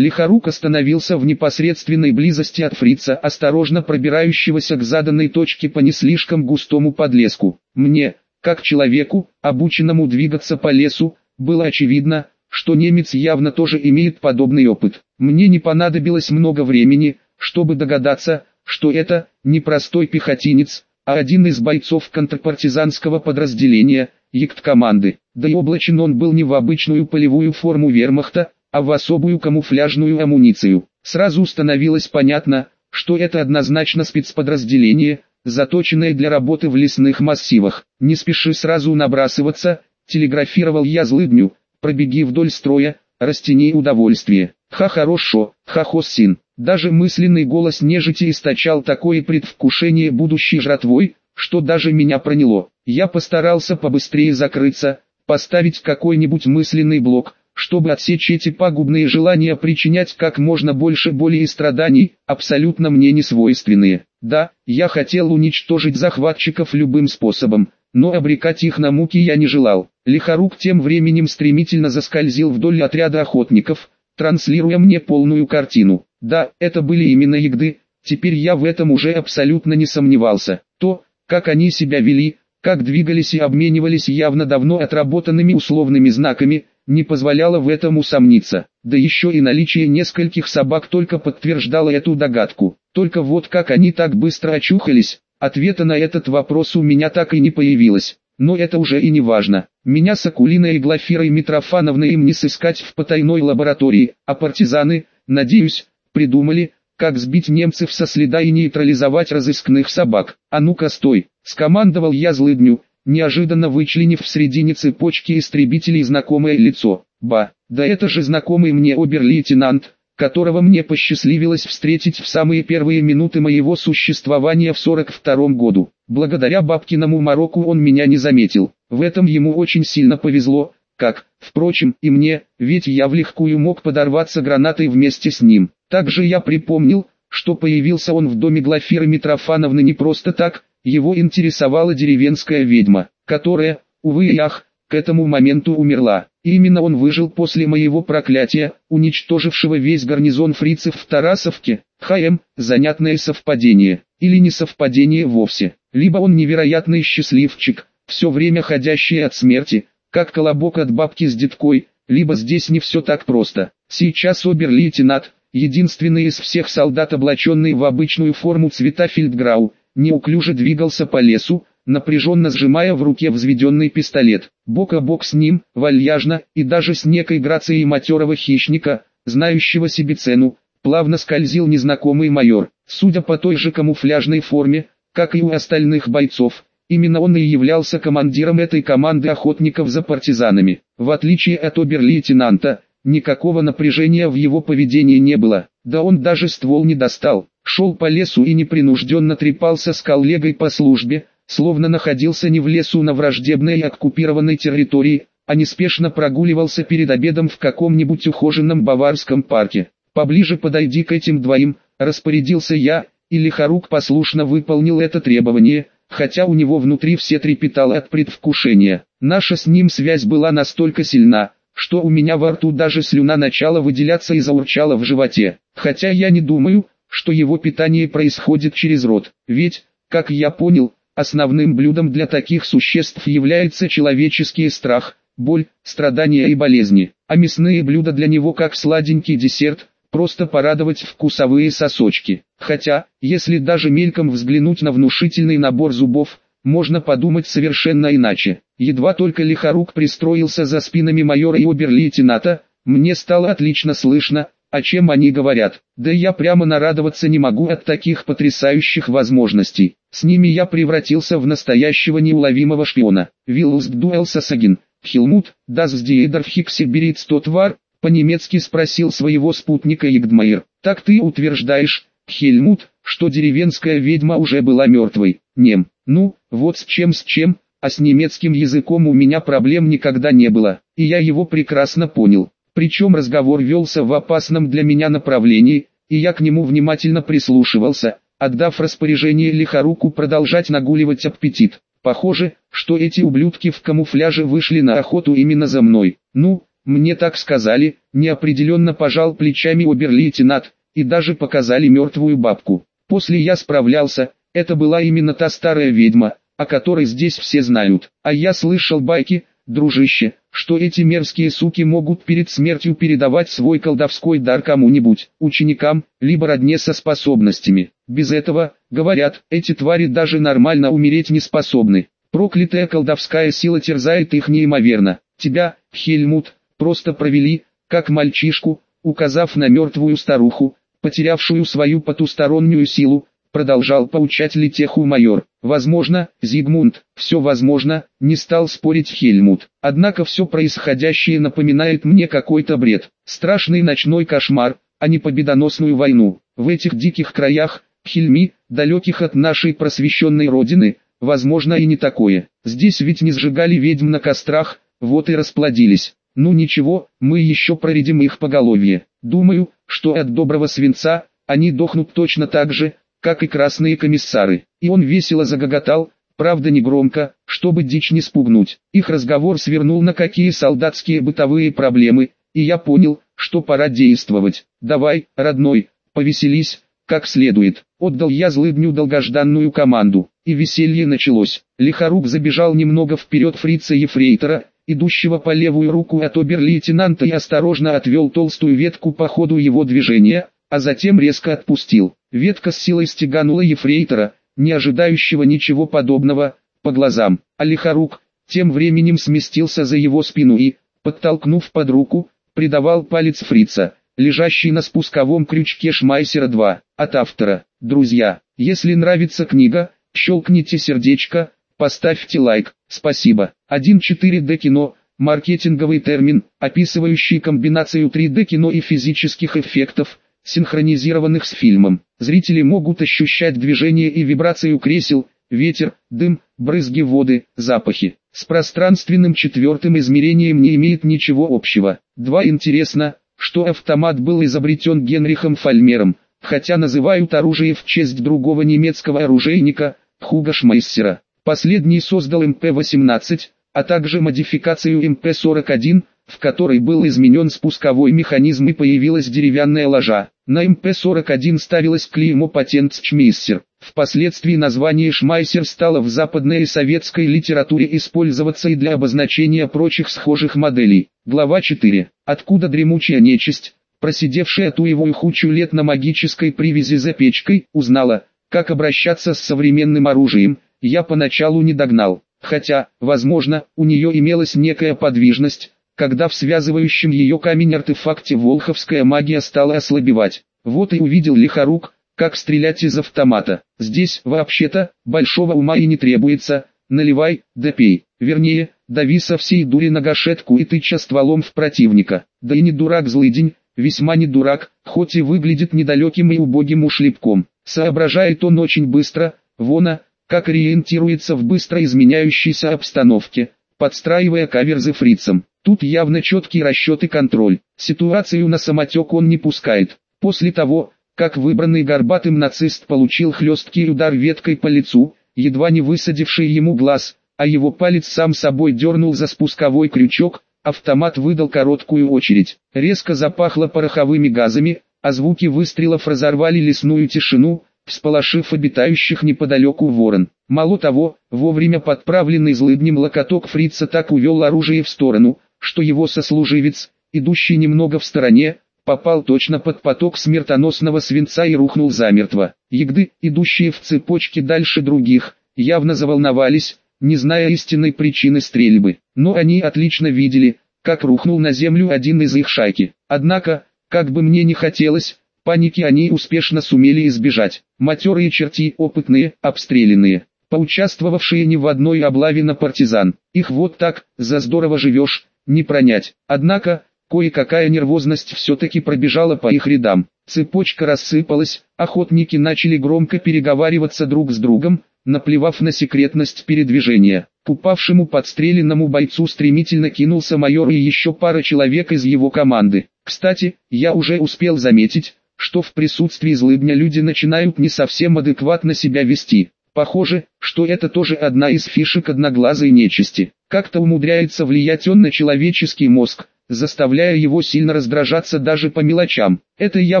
Лихорук остановился в непосредственной близости от фрица, осторожно пробирающегося к заданной точке по не слишком густому подлеску. Мне, как человеку, обученному двигаться по лесу, было очевидно, что немец явно тоже имеет подобный опыт. Мне не понадобилось много времени, чтобы догадаться, что это не простой пехотинец, а один из бойцов контрпартизанского подразделения, ект-команды. Да и облачен он был не в обычную полевую форму вермахта, а в особую камуфляжную амуницию. Сразу становилось понятно, что это однозначно спецподразделение, заточенное для работы в лесных массивах. Не спеши сразу набрасываться, телеграфировал я злыдню, пробеги вдоль строя, растяни удовольствие. Ха хорошо, ха хоссин. Даже мысленный голос нежити источал такое предвкушение будущей жратвой, что даже меня проняло. Я постарался побыстрее закрыться, поставить какой-нибудь мысленный блок, чтобы отсечь эти пагубные желания причинять как можно больше боли и страданий, абсолютно мне не свойственные. Да, я хотел уничтожить захватчиков любым способом, но обрекать их на муки я не желал. Лихорук тем временем стремительно заскользил вдоль отряда охотников, транслируя мне полную картину. Да, это были именно ягды, теперь я в этом уже абсолютно не сомневался. То, как они себя вели, как двигались и обменивались явно давно отработанными условными знаками, не позволяло в этом усомниться. Да еще и наличие нескольких собак только подтверждало эту догадку. Только вот как они так быстро очухались, Ответа на этот вопрос у меня так и не появилось, но это уже и не важно. Меня с Акулиной и Глафирой Митрофановной им не сыскать в потайной лаборатории, а партизаны, надеюсь, придумали, как сбить немцев со следа и нейтрализовать разыскных собак. А ну-ка стой, скомандовал я злыдню, неожиданно вычленив в середине цепочки истребителей знакомое лицо. Ба, да это же знакомый мне обер-лейтенант, которого мне посчастливилось встретить в самые первые минуты моего существования в 42 году. Благодаря бабкиному Марокку он меня не заметил. В этом ему очень сильно повезло, как, впрочем, и мне, ведь я в легкую мог подорваться гранатой вместе с ним. Также я припомнил, что появился он в доме Глафиры Митрофановны не просто так, его интересовала деревенская ведьма, которая, увы и ах, к этому моменту умерла. именно он выжил после моего проклятия, уничтожившего весь гарнизон фрицев в Тарасовке. ХМ, занятное совпадение, или не совпадение вовсе. Либо он невероятный счастливчик, все время ходящий от смерти, как колобок от бабки с деткой, либо здесь не все так просто. Сейчас обер-лейтенант, единственный из всех солдат облаченный в обычную форму цвета фельдграу, неуклюже двигался по лесу, напряженно сжимая в руке взведенный пистолет. Бок о бок с ним, вальяжно, и даже с некой грацией матерого хищника, знающего себе цену, плавно скользил незнакомый майор. Судя по той же камуфляжной форме, как и у остальных бойцов, именно он и являлся командиром этой команды охотников за партизанами. В отличие от обер-лейтенанта, никакого напряжения в его поведении не было, да он даже ствол не достал. Шел по лесу и непринужденно трепался с коллегой по службе, словно находился не в лесу на враждебной и оккупированной территории, а неспешно прогуливался перед обедом в каком-нибудь ухоженном баварском парке. «Поближе подойди к этим двоим», – распорядился я, и Лихорук послушно выполнил это требование, хотя у него внутри все трепетало от предвкушения. Наша с ним связь была настолько сильна, что у меня во рту даже слюна начала выделяться и заурчала в животе. Хотя я не думаю, что его питание происходит через рот, ведь, как я понял, Основным блюдом для таких существ является человеческий страх, боль, страдания и болезни, а мясные блюда для него как сладенький десерт, просто порадовать вкусовые сосочки. Хотя, если даже мельком взглянуть на внушительный набор зубов, можно подумать совершенно иначе. Едва только лихорук пристроился за спинами майора и обер-лейтенанта, мне стало отлично слышно, о чем они говорят. Да я прямо нарадоваться не могу от таких потрясающих возможностей. С ними я превратился в настоящего неуловимого шпиона. Willst du also sagen, Helmut, dass die Dorfhexe bereits tot war, по-немецки спросил своего спутника Игдмайер. Так ты утверждаешь, Хельмут, что деревенская ведьма уже была мертвой? Нем. Ну, вот с чем с чем, а с немецким языком у меня проблем никогда не было, и я его прекрасно понял. Причем разговор велся в опасном для меня направлении, и я к нему внимательно прислушивался, отдав распоряжение Лихоруку продолжать нагуливать аппетит. Похоже, что эти ублюдки в камуфляже вышли на охоту именно за мной. Ну, мне так сказали, неопределенно пожал плечами обер-лейтенант, и даже показали мертвую бабку. После я справлялся, это была именно та старая ведьма, о которой здесь все знают. А я слышал байки, дружище, что эти мерзкие суки могут перед смертью передавать свой колдовской дар кому-нибудь, ученикам, либо родне со способностями. Без этого, говорят, эти твари даже нормально умереть не способны. Проклятая колдовская сила терзает их неимоверно. Тебя, Хельмут, просто провели, как мальчишку, указав на мертвую старуху, потерявшую свою потустороннюю силу, продолжал поучать Летеху майор. Возможно, Зигмунд, все возможно, не стал спорить Хельмут. Однако все происходящее напоминает мне какой-то бред. Страшный ночной кошмар, а не победоносную войну. В этих диких краях, Хельми, далеких от нашей просвещенной родины, возможно и не такое. Здесь ведь не сжигали ведьм на кострах, вот и расплодились. Ну ничего, мы еще проредим их поголовье. Думаю, что от доброго свинца, они дохнут точно так же, как и красные комиссары. И он весело загоготал, правда не громко, чтобы дичь не спугнуть. Их разговор свернул на какие солдатские бытовые проблемы, и я понял, что пора действовать. Давай, родной, повеселись, как следует. Отдал я злыдню долгожданную команду, и веселье началось. Лихорук забежал немного вперед фрица Ефрейтора, идущего по левую руку от обер-лейтенанта и осторожно отвел толстую ветку по ходу его движения, а затем резко отпустил. Ветка с силой стеганула ефрейтора, не ожидающего ничего подобного, по глазам, а лихорук, тем временем сместился за его спину и, подтолкнув под руку, придавал палец фрица, лежащий на спусковом крючке Шмайсера 2, от автора. Друзья, если нравится книга, щелкните сердечко, поставьте лайк, спасибо. 1.4D кино, маркетинговый термин, описывающий комбинацию 3D кино и физических эффектов, синхронизированных с фильмом. Зрители могут ощущать движение и вибрацию кресел, ветер, дым, брызги воды, запахи. С пространственным четвертым измерением не имеет ничего общего. Два Интересно, что автомат был изобретен Генрихом Фальмером, хотя называют оружие в честь другого немецкого оружейника, Хуго Шмейссера. Последний создал МП-18, а также модификацию МП-41, в которой был изменен спусковой механизм и появилась деревянная ложа. На МП-41 ставилось клеймо патент Шмейсер. Впоследствии название Шмайсер стало в западной и советской литературе использоваться и для обозначения прочих схожих моделей. Глава 4. Откуда дремучая нечисть, просидевшая туевую хучу лет на магической привязи за печкой, узнала, как обращаться с современным оружием, я поначалу не догнал. Хотя, возможно, у нее имелась некая подвижность, когда в связывающем ее камень артефакте волховская магия стала ослабевать. Вот и увидел лихорук, как стрелять из автомата. Здесь, вообще-то, большого ума и не требуется, наливай, да пей. Вернее, дави со всей дури на гашетку и тыча стволом в противника. Да и не дурак злыдень, весьма не дурак, хоть и выглядит недалеким и убогим ушлепком. Соображает он очень быстро, вона, как ориентируется в быстро изменяющейся обстановке, подстраивая каверзы фрицам. Тут явно четкий расчет и контроль. Ситуацию на самотек он не пускает. После того, как выбранный горбатым нацист получил хлесткий удар веткой по лицу, едва не высадивший ему глаз, а его палец сам собой дернул за спусковой крючок, автомат выдал короткую очередь. Резко запахло пороховыми газами, а звуки выстрелов разорвали лесную тишину, всполошив обитающих неподалеку ворон. Мало того, вовремя подправленный злыднем локоток фрица так увел оружие в сторону, что его сослуживец, идущий немного в стороне, попал точно под поток смертоносного свинца и рухнул замертво. Ягды, идущие в цепочке дальше других, явно заволновались, не зная истинной причины стрельбы. Но они отлично видели, как рухнул на землю один из их шайки. Однако, как бы мне ни хотелось, паники они успешно сумели избежать. Матерые черти, опытные, обстрелянные, поучаствовавшие не в одной облаве на партизан. Их вот так, за здорово живешь, не пронять. Однако, кое-какая нервозность все-таки пробежала по их рядам. Цепочка рассыпалась, охотники начали громко переговариваться друг с другом, наплевав на секретность передвижения. К упавшему подстреленному бойцу стремительно кинулся майор и еще пара человек из его команды. Кстати, я уже успел заметить, что в присутствии злыдня люди начинают не совсем адекватно себя вести. Похоже, что это тоже одна из фишек одноглазой нечисти. Как-то умудряется влиять он на человеческий мозг, заставляя его сильно раздражаться даже по мелочам. Это я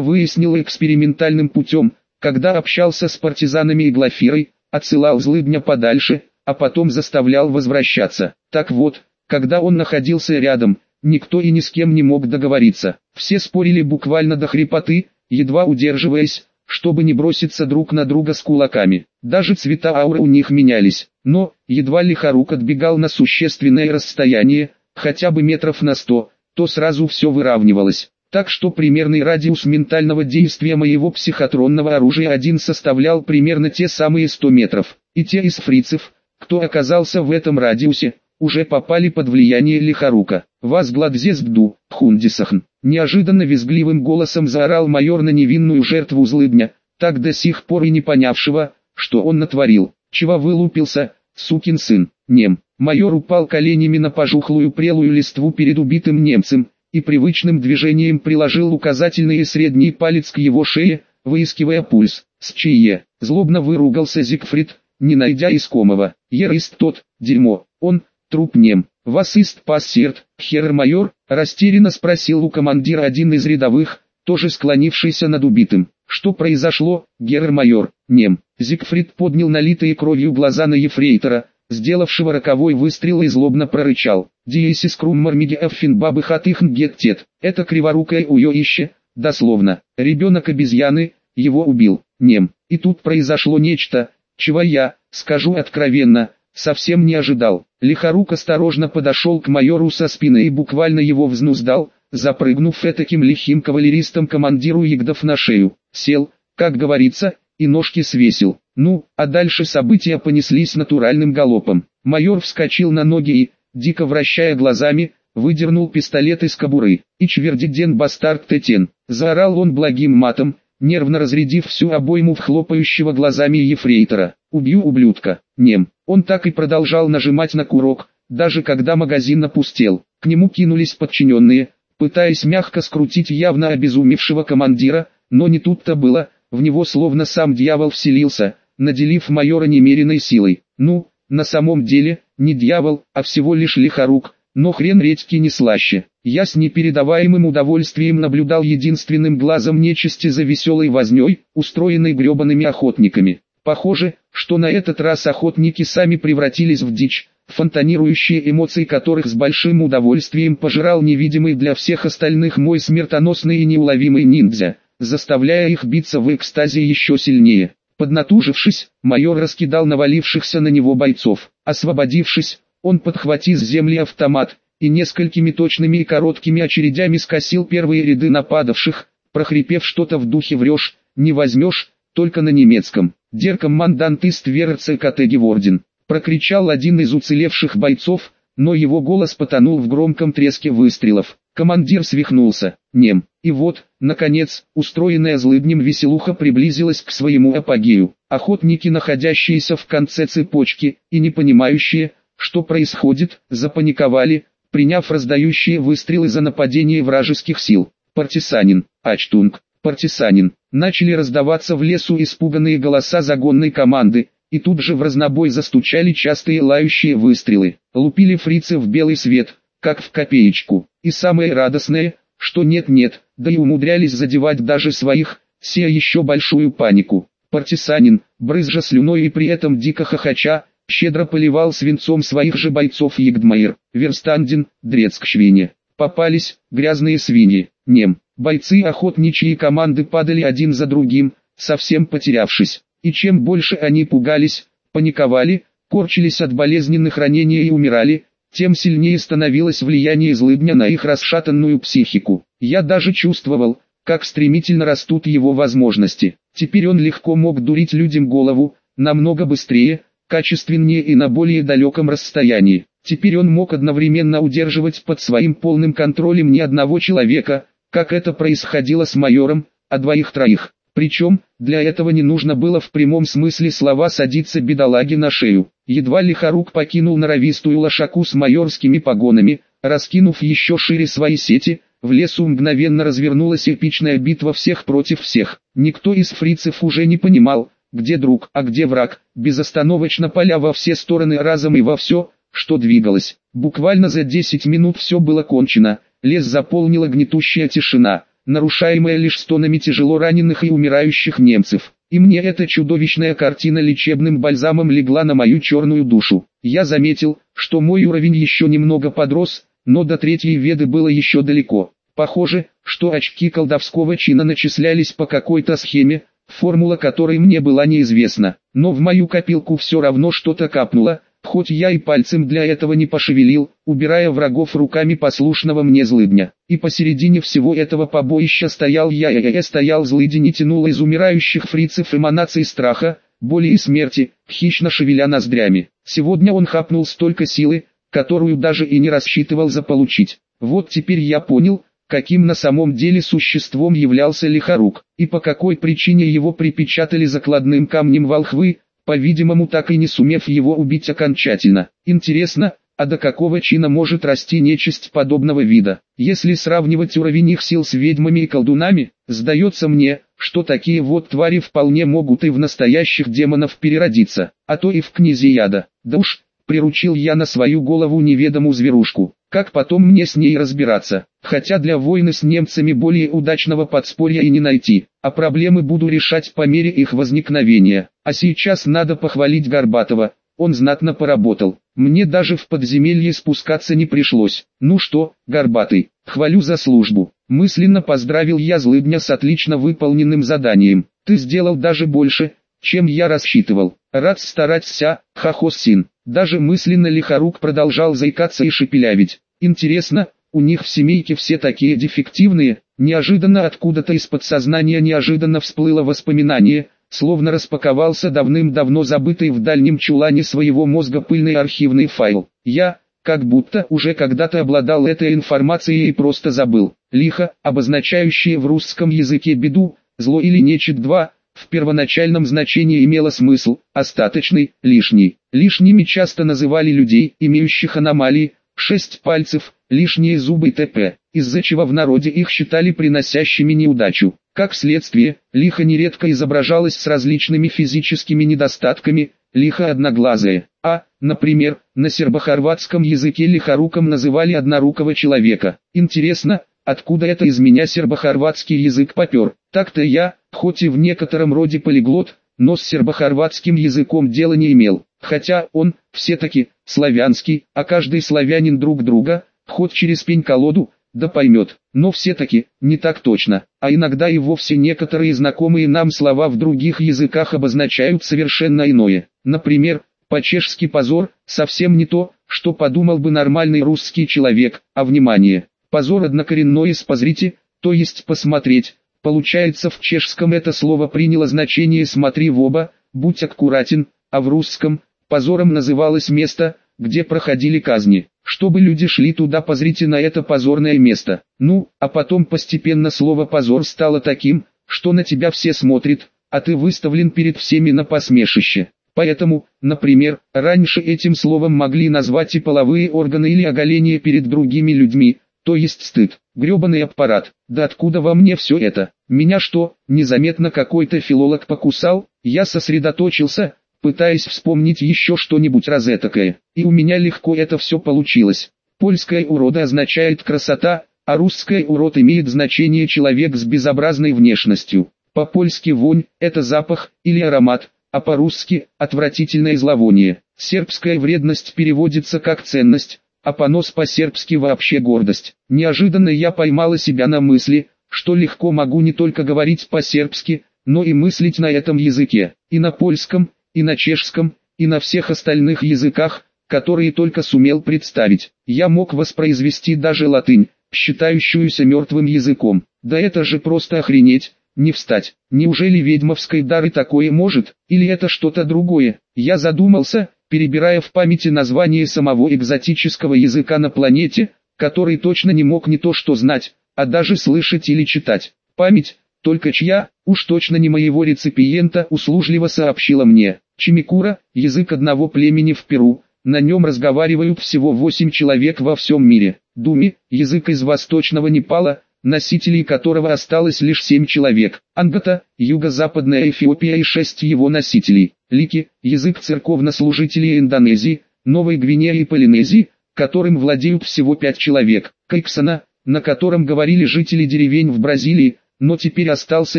выяснил экспериментальным путем, когда общался с партизанами и Глафирой, отсылал злыдня подальше, а потом заставлял возвращаться. Так вот, когда он находился рядом, никто и ни с кем не мог договориться. Все спорили буквально до хрипоты, едва удерживаясь, чтобы не броситься друг на друга с кулаками. Даже цвета ауры у них менялись, но, едва ли Харук отбегал на существенное расстояние, хотя бы метров на сто, то сразу все выравнивалось. Так что примерный радиус ментального действия моего психотронного оружия один составлял примерно те самые 100 метров. И те из фрицев, кто оказался в этом радиусе, уже попали под влияние Лихарука. «Вас гладзезгду, Хундисахн!» Неожиданно визгливым голосом заорал майор на невинную жертву злыдня, так до сих пор и не понявшего, что он натворил. Чего вылупился, сукин сын, нем. Майор упал коленями на пожухлую прелую листву перед убитым немцем, и привычным движением приложил указательный и средний палец к его шее, выискивая пульс. С чье? Злобно выругался Зигфрид, не найдя искомого. Ерист тот, дерьмо, он, труп нем. «Вас ист пассерт, хер-майор?» – растерянно спросил у командира один из рядовых, тоже склонившийся над убитым. «Что произошло, гер-майор?» «Нем». Зигфрид поднял налитые кровью глаза на ефрейтора, сделавшего роковой выстрел и злобно прорычал. «Диесис круммармиги эффинбабы хатыхн геттет». Это криворукое уёище, дословно. Ребенок обезьяны, его убил. Нем. И тут произошло нечто, чего я, скажу откровенно, совсем не ожидал. Лихорук осторожно подошел к майору со спины и буквально его взнуздал, запрыгнув этаким лихим кавалеристом командиру Ягдов на шею. Сел, как говорится, и ножки свесил. Ну, а дальше события понеслись натуральным галопом. Майор вскочил на ноги и, дико вращая глазами, выдернул пистолет из кобуры. «И чвердиден бастард Тетен!» Заорал он благим матом, нервно разрядив всю обойму в хлопающего глазами ефрейтора. «Убью ублюдка!» Нем. Он так и продолжал нажимать на курок, даже когда магазин опустел. К нему кинулись подчиненные, пытаясь мягко скрутить явно обезумевшего командира, но не тут-то было, в него словно сам дьявол вселился, наделив майора немеренной силой. Ну, на самом деле, не дьявол, а всего лишь лихорук, но хрен редьки не слаще. Я с непередаваемым удовольствием наблюдал единственным глазом нечисти за веселой возней, устроенной гребаными охотниками. Похоже, что на этот раз охотники сами превратились в дичь, фонтанирующие эмоции которых с большим удовольствием пожирал невидимый для всех остальных мой смертоносный и неуловимый ниндзя, заставляя их биться в экстазе еще сильнее. Поднатужившись, майор раскидал навалившихся на него бойцов. Освободившись, он подхватил с земли автомат, и несколькими точными и короткими очередями скосил первые ряды нападавших, прохрипев что-то в духе «врешь, не возьмешь», только на немецком. «Дер командант ист верца Категи Ворден», прокричал один из уцелевших бойцов, но его голос потонул в громком треске выстрелов. Командир свихнулся, нем. И вот, наконец, устроенная злыднем веселуха приблизилась к своему апогею. Охотники, находящиеся в конце цепочки, и не понимающие, что происходит, запаниковали, приняв раздающие выстрелы за нападение вражеских сил. Партисанин, Ачтунг, партисанин. Начали раздаваться в лесу испуганные голоса загонной команды, и тут же в разнобой застучали частые лающие выстрелы. Лупили фрицы в белый свет, как в копеечку. И самое радостное, что нет-нет, да и умудрялись задевать даже своих, сея еще большую панику. Партисанин, брызжа слюной и при этом дико хохоча, щедро поливал свинцом своих же бойцов Егдмайер, Верстандин, Дрецкшвине. Попались, грязные свиньи, нем. Бойцы охотничьей команды падали один за другим, совсем потерявшись. И чем больше они пугались, паниковали, корчились от болезненных ранений и умирали, тем сильнее становилось влияние злыдня на их расшатанную психику. Я даже чувствовал, как стремительно растут его возможности. Теперь он легко мог дурить людям голову, намного быстрее, качественнее и на более далеком расстоянии. Теперь он мог одновременно удерживать под своим полным контролем не одного человека, как это происходило с майором, а двоих-троих. Причем, для этого не нужно было в прямом смысле слова садиться бедолаге на шею. Едва ли Харук покинул норовистую лошаку с майорскими погонами, раскинув еще шире свои сети, в лесу мгновенно развернулась эпичная битва всех против всех. Никто из фрицев уже не понимал, где друг, а где враг, безостановочно поля во все стороны разом и во все, что двигалось. Буквально за 10 минут все было кончено, лес заполнила гнетущая тишина, нарушаемая лишь стонами тяжело раненых и умирающих немцев. И мне эта чудовищная картина лечебным бальзамом легла на мою черную душу. Я заметил, что мой уровень еще немного подрос, но до третьей веды было еще далеко. Похоже, что очки колдовского чина начислялись по какой-то схеме, формула которой мне была неизвестна. Но в мою копилку все равно что-то капнуло, хоть я и пальцем для этого не пошевелил, убирая врагов руками послушного мне злыдня. И посередине всего этого побоища стоял я, и я стоял злыдень и тянул из умирающих фрицев эманации страха, боли и смерти, хищно шевеля ноздрями. Сегодня он хапнул столько силы, которую даже и не рассчитывал заполучить. Вот теперь я понял, каким на самом деле существом являлся Лихорук, и по какой причине его припечатали закладным камнем волхвы, по-видимому так и не сумев его убить окончательно. Интересно, а до какого чина может расти нечисть подобного вида? Если сравнивать уровень их сил с ведьмами и колдунами, сдается мне, что такие вот твари вполне могут и в настоящих демонов переродиться, а то и в князеяда. Да уж, приручил я на свою голову неведомую зверушку. Как потом мне с ней разбираться? Хотя для войны с немцами более удачного подспорья и не найти, а проблемы буду решать по мере их возникновения. А сейчас надо похвалить Горбатова, он знатно поработал. Мне даже в подземелье спускаться не пришлось. Ну что, Горбатый, хвалю за службу. Мысленно поздравил я злыдня с отлично выполненным заданием. Ты сделал даже больше, чем я рассчитывал. Рад стараться, Хахосин. Даже мысленно Лихорук продолжал заикаться и шепелявить. Интересно, у них в семейке все такие дефективные, неожиданно откуда-то из подсознания неожиданно всплыло воспоминание, словно распаковался давным-давно забытый в дальнем чулане своего мозга пыльный архивный файл. Я, как будто уже когда-то обладал этой информацией и просто забыл. Лихо, обозначающее в русском языке беду, зло или нечет два, в первоначальном значении имело смысл, остаточный, лишний. Лишними часто называли людей, имеющих аномалии, шесть пальцев, лишние зубы т.п., из-за чего в народе их считали приносящими неудачу. Как следствие, лихо нередко изображалось с различными физическими недостатками, лихо одноглазое, а, например, на сербохорватском языке лихоруком называли однорукого человека. Интересно, откуда это из меня сербохорватский язык попер? Так-то я, хоть и в некотором роде полиглот, но с сербохорватским языком дела не имел. Хотя он, все-таки, славянский, а каждый славянин друг друга, хоть через пень-колоду, да поймет. Но все-таки, не так точно, а иногда и вовсе некоторые знакомые нам слова в других языках обозначают совершенно иное. Например, по-чешски позор, совсем не то, что подумал бы нормальный русский человек, а внимание, позор однокоренное с позрите, то есть посмотреть, получается в чешском это слово приняло значение смотри в оба, будь аккуратен, а в русском, позором называлось место, где проходили казни, чтобы люди шли туда позрите на это позорное место. Ну, а потом постепенно слово «позор» стало таким, что на тебя все смотрят, а ты выставлен перед всеми на посмешище. Поэтому, например, раньше этим словом могли назвать и половые органы или оголение перед другими людьми, то есть стыд, гребаный аппарат. Да откуда во мне все это? Меня что, незаметно какой-то филолог покусал? Я сосредоточился, пытаясь вспомнить еще что-нибудь розетокое, и у меня легко это все получилось. Польская урода означает красота, а русская урод имеет значение человек с безобразной внешностью. По-польски вонь – это запах или аромат, а по-русски – отвратительное зловоние. Сербская вредность переводится как ценность, а понос по-сербски вообще гордость. Неожиданно я поймала себя на мысли, что легко могу не только говорить по-сербски, но и мыслить на этом языке, и на польском, и на чешском, и на всех остальных языках, которые только сумел представить. Я мог воспроизвести даже латынь, считающуюся мертвым языком. Да это же просто охренеть, не встать. Неужели ведьмовской дары такое может, или это что-то другое? Я задумался, перебирая в памяти название самого экзотического языка на планете, который точно не мог не то что знать, а даже слышать или читать. Память, только чья, уж точно не моего реципиента, услужливо сообщила мне. Чимикура, язык одного племени в Перу, на нем разговаривают всего 8 человек во всем мире. Думи, язык из восточного Непала, носителей которого осталось лишь 7 человек. Ангата, юго-западная Эфиопия и 6 его носителей. Лики, язык церковнослужителей Индонезии, Новой Гвинеи и Полинезии, которым владеют всего 5 человек. Кайксана, на котором говорили жители деревень в Бразилии, но теперь остался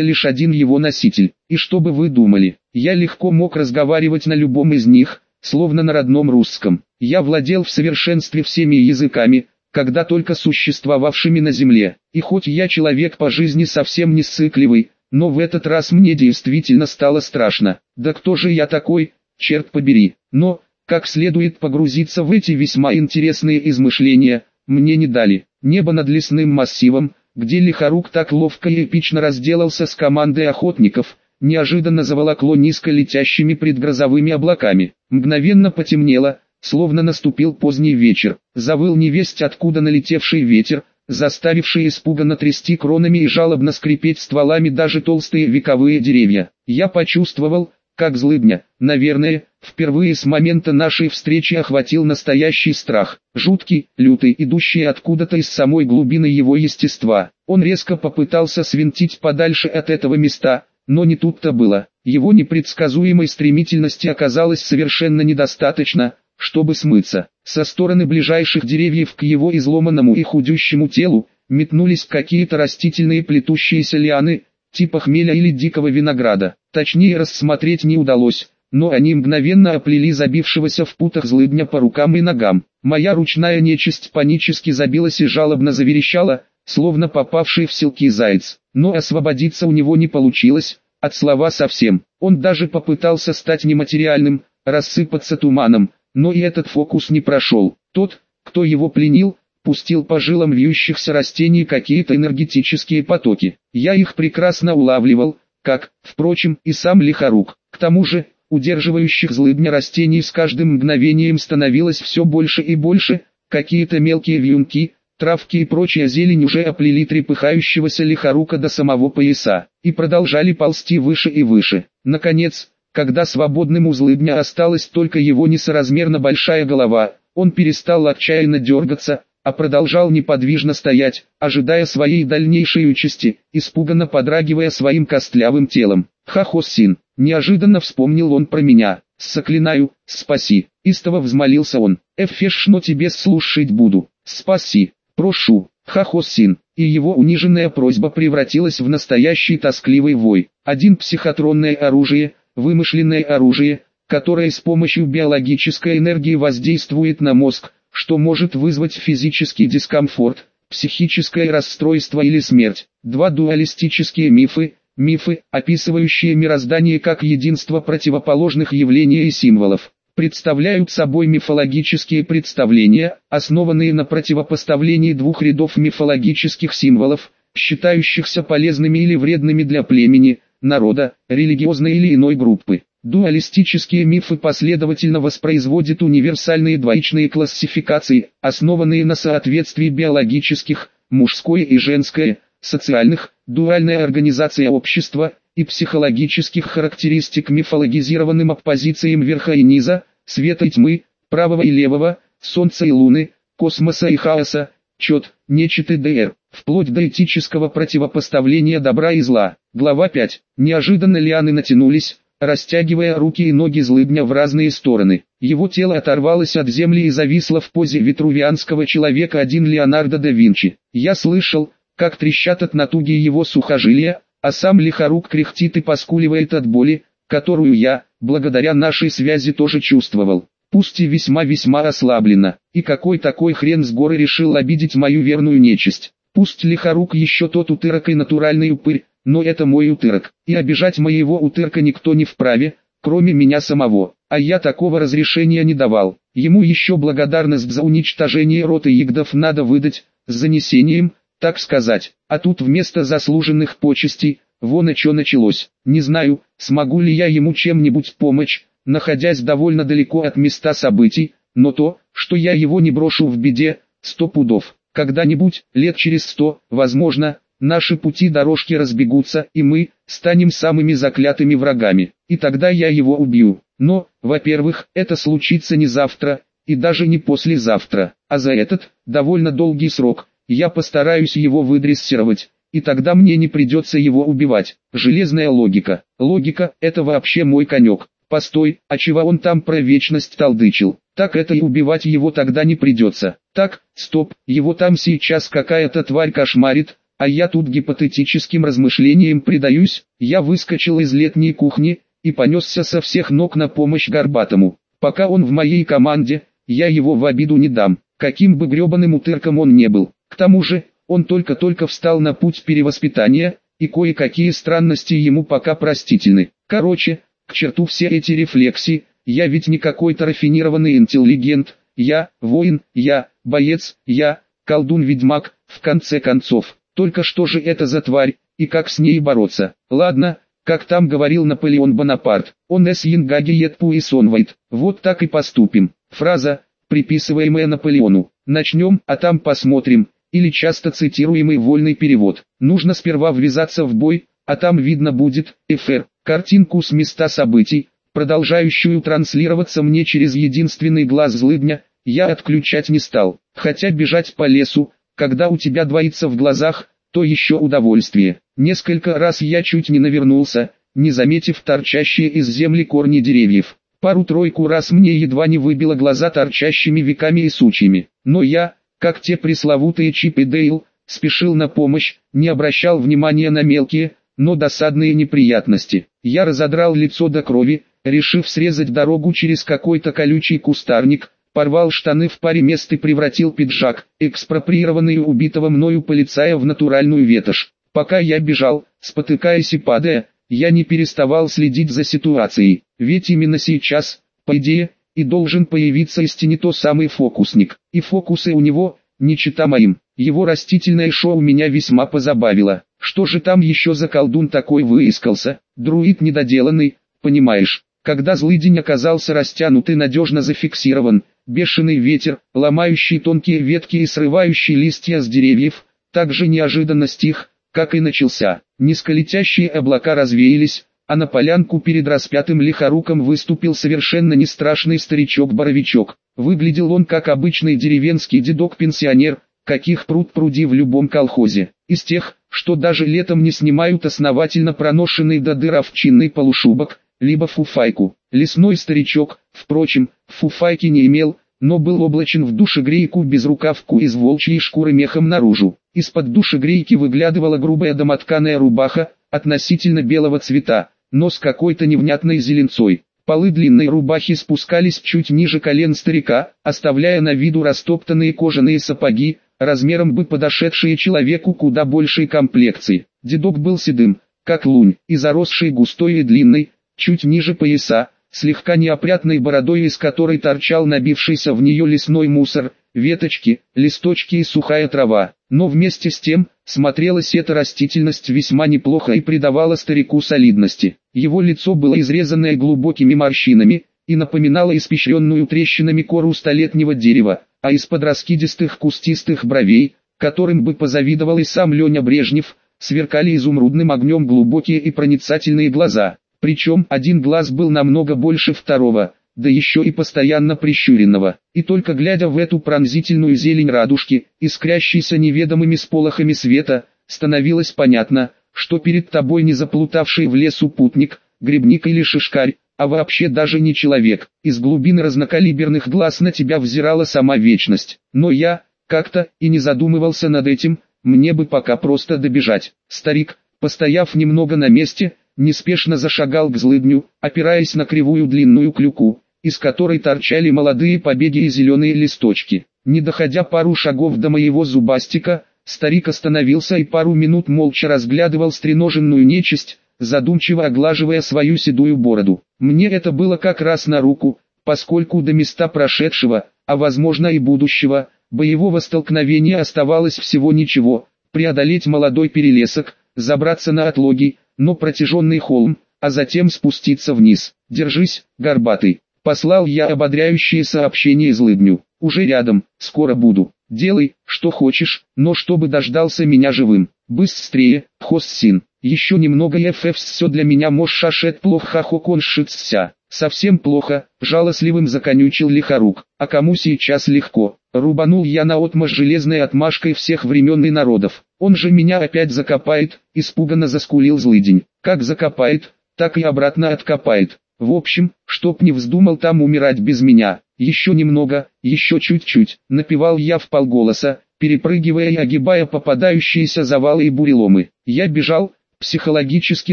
лишь один его носитель. И что бы вы думали, я легко мог разговаривать на любом из них, словно на родном русском. Я владел в совершенстве всеми языками, когда только существовавшими на земле. И хоть я человек по жизни совсем не сцикливый, но в этот раз мне действительно стало страшно. Да кто же я такой, черт побери. Но, как следует погрузиться в эти весьма интересные измышления, мне не дали. Небо над лесным массивом, где Лихорук так ловко и эпично разделался с командой охотников, неожиданно заволокло низко летящими предгрозовыми облаками. Мгновенно потемнело, словно наступил поздний вечер. Завыл невесть откуда налетевший ветер, заставивший испуганно трясти кронами и жалобно скрипеть стволами даже толстые вековые деревья. Я почувствовал, как злыдня, наверное, впервые с момента нашей встречи охватил настоящий страх, жуткий, лютый, идущий откуда-то из самой глубины его естества. Он резко попытался свинтить подальше от этого места, но не тут-то было. Его непредсказуемой стремительности оказалось совершенно недостаточно, чтобы смыться. Со стороны ближайших деревьев к его изломанному и худющему телу, метнулись какие-то растительные плетущиеся лианы, типа хмеля или дикого винограда. Точнее рассмотреть не удалось, но они мгновенно оплели забившегося в путах злыдня по рукам и ногам. Моя ручная нечисть панически забилась и жалобно заверещала, словно попавший в селки заяц. Но освободиться у него не получилось, от слова совсем. Он даже попытался стать нематериальным, рассыпаться туманом, но и этот фокус не прошел. Тот, кто его пленил, пустил по жилам вьющихся растений какие-то энергетические потоки. Я их прекрасно улавливал, как, впрочем, и сам лихорук. К тому же, удерживающих злыдня растений с каждым мгновением становилось все больше и больше, какие-то мелкие вьюнки, травки и прочая зелень уже оплели трепыхающегося лихорука до самого пояса, и продолжали ползти выше и выше. Наконец, когда свободным у злыдня осталась только его несоразмерно большая голова, он перестал отчаянно дергаться, а продолжал неподвижно стоять, ожидая своей дальнейшей участи, испуганно подрагивая своим костлявым телом. «Хахосин!» – неожиданно вспомнил он про меня. «Соклинаю, спаси!» – истово взмолился он. «Эфешно тебе слушать буду. Спаси! Прошу!» Хахосин, и его униженная просьба превратилась в настоящий тоскливый вой. Один психотронное оружие, вымышленное оружие, которое с помощью биологической энергии воздействует на мозг, что может вызвать физический дискомфорт, психическое расстройство или смерть. Два дуалистические мифы, мифы, описывающие мироздание как единство противоположных явлений и символов, представляют собой мифологические представления, основанные на противопоставлении двух рядов мифологических символов, считающихся полезными или вредными для племени, народа, религиозной или иной группы. Дуалистические мифы последовательно воспроизводят универсальные двоичные классификации, основанные на соответствии биологических, мужское и женское, социальных, дуальная организация общества, и психологических характеристик мифологизированным оппозициям верха и низа, света и тьмы, правого и левого, солнца и луны, космоса и хаоса, чет, нечет и ДР, вплоть до этического противопоставления добра и зла. Глава 5. Неожиданно лианы натянулись, растягивая руки и ноги злыдня в разные стороны. Его тело оторвалось от земли и зависло в позе витрувианского человека один Леонардо да Винчи. Я слышал, как трещат от натуги его сухожилия, а сам лихорук кряхтит и поскуливает от боли, которую я, благодаря нашей связи тоже чувствовал. Пусть и весьма-весьма ослабленно, и какой такой хрен с горы решил обидеть мою верную нечисть. Пусть лихорук еще тот утырок и натуральный упырь, но это мой утырок, и обижать моего утырка никто не вправе, кроме меня самого, а я такого разрешения не давал. Ему еще благодарность за уничтожение роты ягдов надо выдать, с занесением, так сказать, а тут вместо заслуженных почестей, вон и что началось. Не знаю, смогу ли я ему чем-нибудь помочь, находясь довольно далеко от места событий, но то, что я его не брошу в беде, сто пудов. Когда-нибудь, лет через сто, возможно, Наши пути дорожки разбегутся, и мы станем самыми заклятыми врагами. И тогда я его убью. Но, во-первых, это случится не завтра, и даже не послезавтра, а за этот, довольно долгий срок, я постараюсь его выдрессировать, и тогда мне не придется его убивать. Железная логика. Логика – это вообще мой конек. Постой, а чего он там про вечность толдычил? Так это и убивать его тогда не придется. Так, стоп, его там сейчас какая-то тварь кошмарит, а я тут гипотетическим размышлениям предаюсь. Я выскочил из летней кухни и понесся со всех ног на помощь Горбатому. Пока он в моей команде, я его в обиду не дам, каким бы гребаным утырком он не был. К тому же, он только-только встал на путь перевоспитания, и кое-какие странности ему пока простительны. Короче, к черту все эти рефлексии, я ведь не какой-то рафинированный интеллигент, я, воин, я, боец, я, колдун-ведьмак, в конце концов. Только что же это за тварь, и как с ней бороться? Ладно, как там говорил Наполеон Бонапарт, он эс янгаги и сонвайт. Вот так и поступим. Фраза, приписываемая Наполеону. Начнем, а там посмотрим, или часто цитируемый вольный перевод. Нужно сперва ввязаться в бой, а там видно будет, ФР, картинку с места событий, продолжающую транслироваться мне через единственный глаз злыдня, я отключать не стал, хотя бежать по лесу, когда у тебя двоится в глазах, то еще удовольствие. Несколько раз я чуть не навернулся, не заметив торчащие из земли корни деревьев. Пару-тройку раз мне едва не выбило глаза торчащими веками и сучьями, но я, как те пресловутые Чип и Дейл, спешил на помощь, не обращал внимания на мелкие, но досадные неприятности. Я разодрал лицо до крови, решив срезать дорогу через какой-то колючий кустарник, порвал штаны в паре мест и превратил пиджак, экспроприированный убитого мною полицая в натуральную ветошь. Пока я бежал, спотыкаясь и падая, я не переставал следить за ситуацией, ведь именно сейчас, по идее, и должен появиться из тени то самый фокусник. И фокусы у него, не чита моим. Его растительное шоу меня весьма позабавило. Что же там еще за колдун такой выискался? Друид недоделанный, понимаешь. Когда злыдень оказался растянут и надежно зафиксирован, бешеный ветер, ломающий тонкие ветки и срывающий листья с деревьев, также неожиданно стих, как и начался. Низколетящие облака развеялись, а на полянку перед распятым лихоруком выступил совершенно не страшный старичок-боровичок. Выглядел он как обычный деревенский дедок-пенсионер, каких пруд пруди в любом колхозе. Из тех, что даже летом не снимают основательно проношенный до дыр овчинный полушубок, либо фуфайку. Лесной старичок, впрочем, фуфайки не имел, но был облачен в душегрейку без рукавку из волчьей шкуры мехом наружу. Из-под душегрейки выглядывала грубая домотканая рубаха, относительно белого цвета, но с какой-то невнятной зеленцой. Полы длинной рубахи спускались чуть ниже колен старика, оставляя на виду растоптанные кожаные сапоги, размером бы подошедшие человеку куда большей комплекции. Дедок был седым, как лунь, и заросший густой и длинной, чуть ниже пояса, слегка неопрятной бородой из которой торчал набившийся в нее лесной мусор, веточки, листочки и сухая трава. Но вместе с тем, смотрелась эта растительность весьма неплохо и придавала старику солидности. Его лицо было изрезанное глубокими морщинами, и напоминало испещренную трещинами кору столетнего дерева, а из-под раскидистых кустистых бровей, которым бы позавидовал и сам Леня Брежнев, сверкали изумрудным огнем глубокие и проницательные глаза. Причем один глаз был намного больше второго, да еще и постоянно прищуренного, и только глядя в эту пронзительную зелень радужки, искрящейся неведомыми сполохами света, становилось понятно, что перед тобой не заплутавший в лесу путник, грибник или шишкарь, а вообще даже не человек. Из глубины разнокалиберных глаз на тебя взирала сама вечность. Но я, как-то, и не задумывался над этим, мне бы пока просто добежать. Старик, постояв немного на месте, неспешно зашагал к злыдню, опираясь на кривую длинную клюку, из которой торчали молодые побеги и зеленые листочки. Не доходя пару шагов до моего зубастика, старик остановился и пару минут молча разглядывал стреноженную нечисть, задумчиво оглаживая свою седую бороду. Мне это было как раз на руку, поскольку до места прошедшего, а возможно и будущего, боевого столкновения оставалось всего ничего, преодолеть молодой перелесок, забраться на отлоги, но протяженный холм, а затем спуститься вниз. «Держись, горбатый!» Послал я ободряющее сообщение злыдню. «Уже рядом, скоро буду. Делай, что хочешь, но чтобы дождался меня живым. Быстрее, Хоссин. Еще немного и ФФ все для меня мошашет плохо хоконшится. Совсем плохо, жалостливым законючил лихорук. А кому сейчас легко? Рубанул я на наотмашь железной отмашкой всех времен и народов. Он же меня опять закопает, испуганно заскулил злыдень. Как закопает, так и обратно откопает. В общем, чтоб не вздумал там умирать без меня. Еще немного, еще чуть-чуть, напевал я в полголоса, перепрыгивая и огибая попадающиеся завалы и буреломы. Я бежал, психологически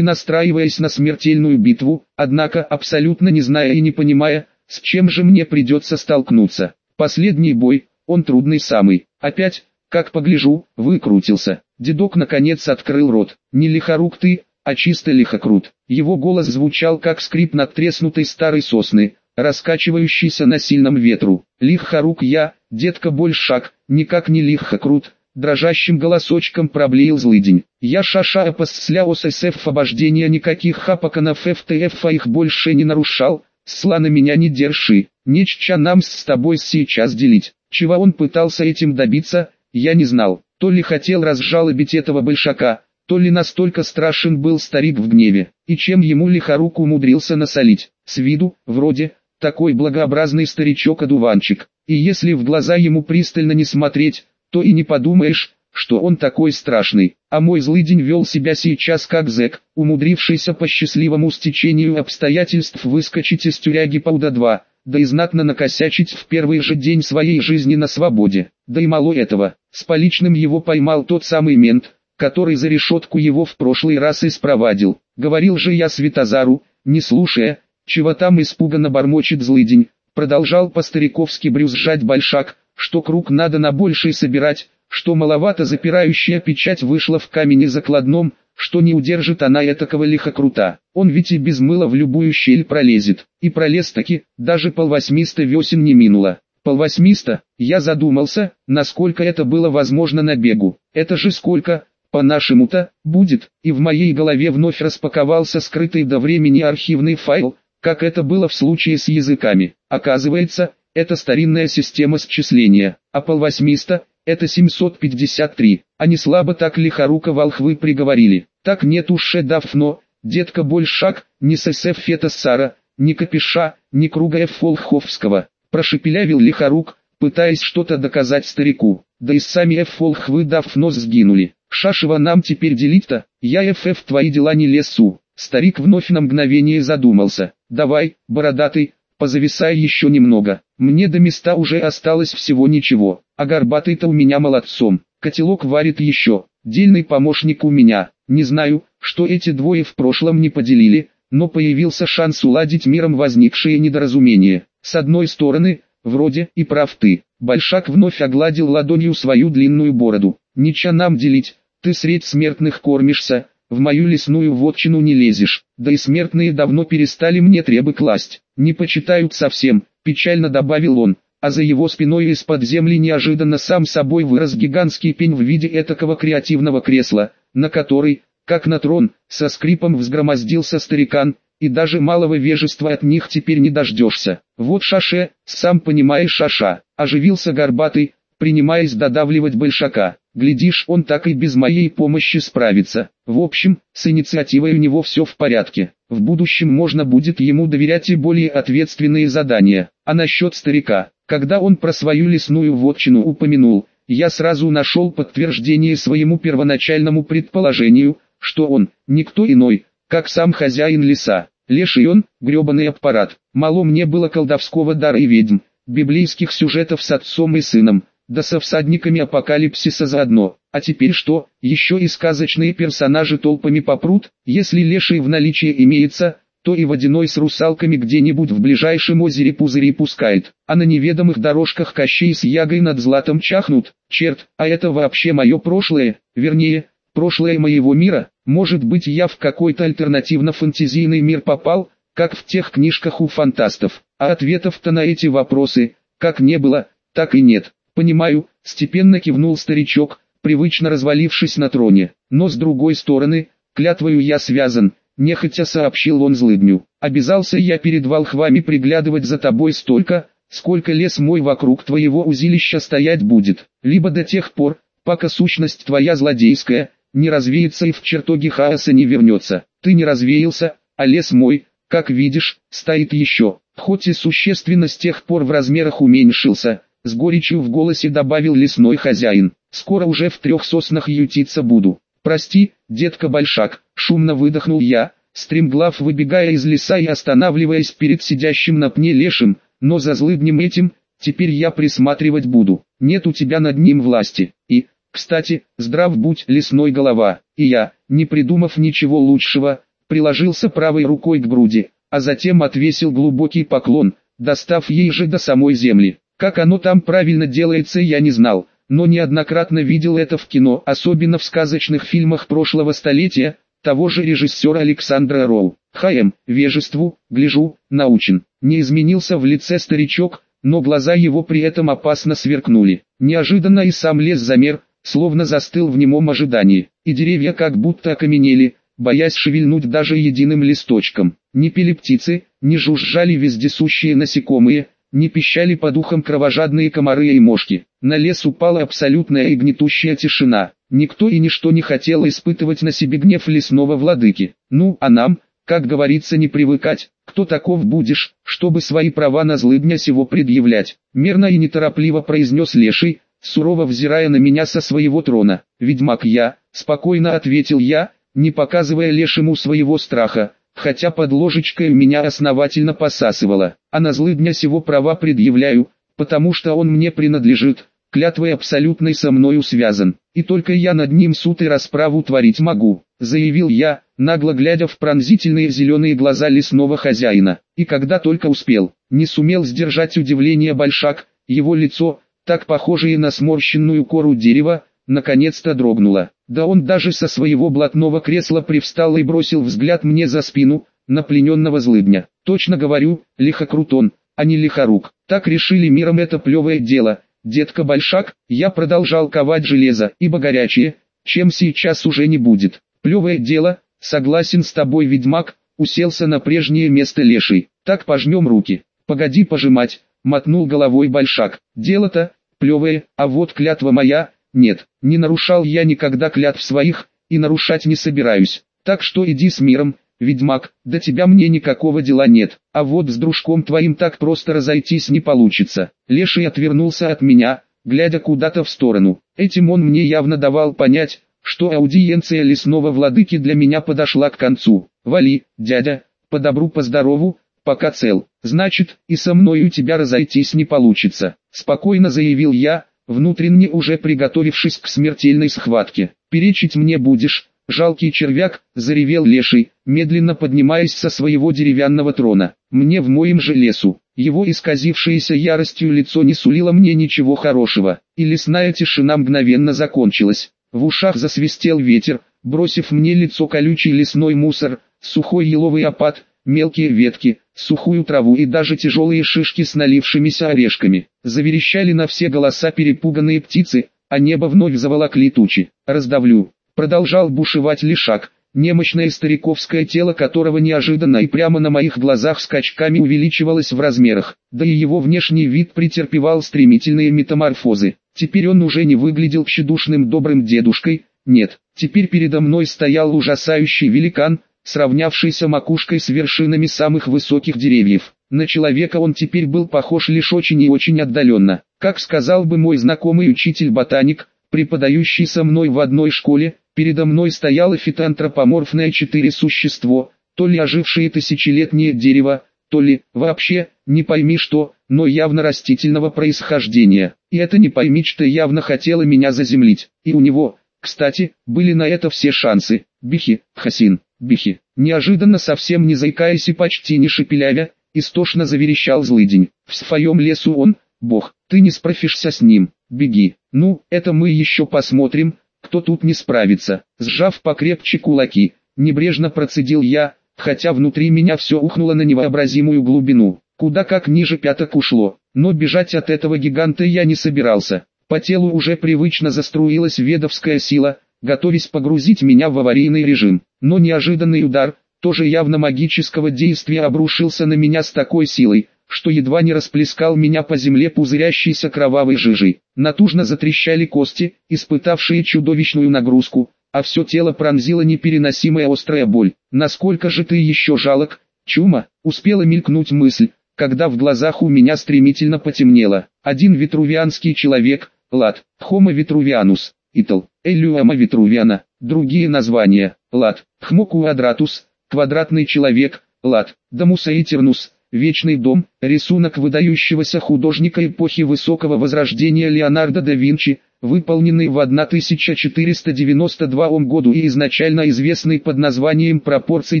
настраиваясь на смертельную битву, однако абсолютно не зная и не понимая, с чем же мне придется столкнуться. Последний бой, он трудный самый. Опять, как погляжу, выкрутился. Дедок наконец открыл рот. Не лихорук ты, а чисто лихокрут. Его голос звучал как скрип надтреснутой старой сосны, раскачивающийся на сильном ветру. Лихорук я, детка большак, никак не лихокрут, дрожащим голосочком проблеял злыдень. Я шаша опосля ОССФ обождения никаких хапаканов ФТФ а их больше не нарушал, сла на меня не держи, нечча нам с тобой сейчас делить. Чего он пытался этим добиться, я не знал, то ли хотел разжалобить этого большака, то ли настолько страшен был старик в гневе, и чем ему лихоруку умудрился насолить. С виду, вроде, такой благообразный старичок-одуванчик, и если в глаза ему пристально не смотреть, то и не подумаешь, что он такой страшный, а мой злый день вел себя сейчас как зэк, умудрившийся по счастливому стечению обстоятельств выскочить из тюряги Пауда-2, да и знатно накосячить в первый же день своей жизни на свободе. Да и мало этого, с поличным его поймал тот самый мент, который за решетку его в прошлый раз и спровадил. Говорил же я Светозару, не слушая, чего там испуганно бормочет злыдень, продолжал по-стариковски брюзжать большак, что круг надо на больший собирать, что маловато запирающая печать вышла в камень закладном, что не удержит она этакого лихокрута. Он ведь и без мыла в любую щель пролезет. И пролез таки, даже полвосьмиста весен не минуло. Полвосьмиста, я задумался, насколько это было возможно на бегу. Это же сколько, по-нашему-то, будет, и в моей голове вновь распаковался скрытый до времени архивный файл, как это было в случае с языками. Оказывается, это старинная система счисления, а полвосьмиста – это 753, а не слабо так лихорука волхвы приговорили. Так нет уж Дафно, детка Большак, ни ССФ Фетоссара, ни Капиша, ни Круга Ф. Волховского. Прошепелявил лихорук, пытаясь что-то доказать старику. Да и сами Ф. Волхвы Дафно сгинули. Шашева нам теперь делить-то, я ФФ твои дела не лесу. Старик вновь на мгновение задумался. Давай, бородатый, позависай еще немного. Мне до места уже осталось всего ничего, а горбатый-то у меня молодцом. Котелок варит еще, дельный помощник у меня. Не знаю, что эти двое в прошлом не поделили, но появился шанс уладить миром возникшие недоразумения. С одной стороны, вроде и прав ты. Большак вновь огладил ладонью свою длинную бороду. Ничего нам делить, ты средь смертных кормишься, в мою лесную вотчину не лезешь, да и смертные давно перестали мне требы класть, не почитают совсем, печально добавил он, а за его спиной из-под земли неожиданно сам собой вырос гигантский пень в виде этакого креативного кресла, на который, как на трон, со скрипом взгромоздился старикан, и даже малого вежества от них теперь не дождешься. Вот шаше, сам понимаешь шаша, оживился горбатый, принимаясь додавливать большака. Глядишь, он так и без моей помощи справится. В общем, с инициативой у него все в порядке. В будущем можно будет ему доверять и более ответственные задания. А насчет старика, когда он про свою лесную вотчину упомянул, я сразу нашел подтверждение своему первоначальному предположению, что он, никто иной, как сам хозяин леса. Леший он, гребаный аппарат. Мало мне было колдовского дара и ведьм, библейских сюжетов с отцом и сыном, да со всадниками апокалипсиса заодно. А теперь что, еще и сказочные персонажи толпами попрут, если леший в наличии имеется, то и водяной с русалками где-нибудь в ближайшем озере пузыри пускает, а на неведомых дорожках Кощей с Ягой над златом чахнут. Черт, а это вообще мое прошлое, вернее, прошлое моего мира, может быть я в какой-то альтернативно-фантазийный мир попал, как в тех книжках у фантастов, а ответов-то на эти вопросы, как не было, так и нет. Понимаю, степенно кивнул старичок, привычно развалившись на троне, но с другой стороны, клятвою я связан, нехотя сообщил он злыдню. Обязался я перед волхвами приглядывать за тобой столько, сколько лес мой вокруг твоего узилища стоять будет, либо до тех пор, пока сущность твоя злодейская, не развеется и в чертоге хаоса не вернется. Ты не развеялся, а лес мой, как видишь, стоит еще, хоть и существенно с тех пор в размерах уменьшился, с горечью в голосе добавил лесной хозяин. Скоро уже в трех соснах ютиться буду. Прости, детка Большак, шумно выдохнул я, стремглав выбегая из леса и останавливаясь перед сидящим на пне лешим, но за злыднем этим, теперь я присматривать буду, нет у тебя над ним власти, и, кстати, здрав будь лесной голова, и я, не придумав ничего лучшего, приложился правой рукой к груди, а затем отвесил глубокий поклон, достав ей же до самой земли. Как оно там правильно делается я не знал, но неоднократно видел это в кино, особенно в сказочных фильмах прошлого столетия, того же режиссера Александра Роу. Хаем, вежеству, гляжу, научен. Не изменился в лице старичок, но глаза его при этом опасно сверкнули. Неожиданно и сам лес замер, словно застыл в немом ожидании, и деревья как будто окаменели, боясь шевельнуть даже единым листочком. Не пели птицы, не жужжали вездесущие насекомые, не пищали по духам кровожадные комары и мошки. На лес упала абсолютная и гнетущая тишина. Никто и ничто не хотел испытывать на себе гнев лесного владыки. Ну, а нам, как говорится, не привыкать. Кто таков будешь, чтобы свои права на злыдня сего предъявлять? Мерно и неторопливо произнес леший, сурово взирая на меня со своего трона. «Ведьмак я», — спокойно ответил я, не показывая лешему своего страха, хотя под ложечкой меня основательно посасывало. А на злыдня сего права предъявляю, потому что он мне принадлежит, клятвой абсолютной со мною связан, и только я над ним суд и расправу творить могу, заявил я, нагло глядя в пронзительные зеленые глаза лесного хозяина, и когда только успел, не сумел сдержать удивление большак, его лицо, так похожее на сморщенную кору дерева, наконец-то дрогнуло. Да он даже со своего блатного кресла привстал и бросил взгляд мне за спину, на плененного злыдня. Точно говорю, лихокрутон, а не лихорук. Так решили миром это плевое дело. Детка Большак, я продолжал ковать железо, ибо горячее, чем сейчас уже не будет. Плевое дело, согласен с тобой ведьмак, уселся на прежнее место леший. Так пожмем руки. Погоди пожимать, мотнул головой Большак. Дело-то, плевое, а вот клятва моя, нет, не нарушал я никогда клятв своих, и нарушать не собираюсь. Так что иди с миром, ведьмак, до тебя мне никакого дела нет, а вот с дружком твоим так просто разойтись не получится. Леший отвернулся от меня, глядя куда-то в сторону. Этим он мне явно давал понять, что аудиенция лесного владыки для меня подошла к концу. Вали, дядя, по добру по здорову, пока цел. Значит, и со мной у тебя разойтись не получится. Спокойно заявил я, внутренне уже приготовившись к смертельной схватке. «Перечить мне будешь, жалкий червяк», — заревел леший, медленно поднимаясь со своего деревянного трона. «Мне в моем же лесу». Его исказившееся яростью лицо не сулило мне ничего хорошего, и лесная тишина мгновенно закончилась. В ушах засвистел ветер, бросив мне лицо колючий лесной мусор, сухой еловый опад, мелкие ветки, сухую траву и даже тяжелые шишки с налившимися орешками. Заверещали на все голоса перепуганные птицы, а небо вновь заволокли тучи. «Раздавлю!» Продолжал бушевать лишак, немощное стариковское тело которого неожиданно и прямо на моих глазах скачками увеличивалось в размерах, да и его внешний вид претерпевал стремительные метаморфозы. Теперь он уже не выглядел тщедушным добрым дедушкой, нет, теперь передо мной стоял ужасающий великан, сравнявшийся макушкой с вершинами самых высоких деревьев. На человека он теперь был похож лишь очень и очень отдаленно. Как сказал бы мой знакомый учитель-ботаник, преподающий со мной в одной школе, передо мной стояло фитоантропоморфное четыре существо, то ли ожившее тысячелетнее дерево, то ли, вообще, не пойми что, но явно растительного происхождения. И это не пойми что явно хотело меня заземлить. И у него, кстати, были на это все шансы. Бихи, Хасин, Бихи. Неожиданно совсем не заикаясь и почти не шепелявя, истошно заверещал злыдень. В своем лесу он, бог, ты не справишься с ним, беги. Ну, это мы еще посмотрим, кто тут не справится. Сжав покрепче кулаки, небрежно процедил я, хотя внутри меня все ухнуло на невообразимую глубину. Куда как ниже пяток ушло, но бежать от этого гиганта я не собирался. По телу уже привычно заструилась ведовская сила, готовясь погрузить меня в аварийный режим. Но неожиданный удар, тоже явно магического действия обрушился на меня с такой силой, что едва не расплескал меня по земле пузырящейся кровавой жижей. Натужно затрещали кости, испытавшие чудовищную нагрузку, а все тело пронзила непереносимая острая боль. «Насколько же ты еще жалок, чума?» Успела мелькнуть мысль, когда в глазах у меня стремительно потемнело. Один витрувианский человек, Лад, Homo vitruvianus, Итал, Эллиуама витрувиана, другие названия, Лад, Хмокуадратус, квадратный человек, лад, домус этернус, вечный дом, рисунок выдающегося художника эпохи Высокого Возрождения Леонардо да Винчи, выполненный в 1492 году и изначально известный под названием «Пропорции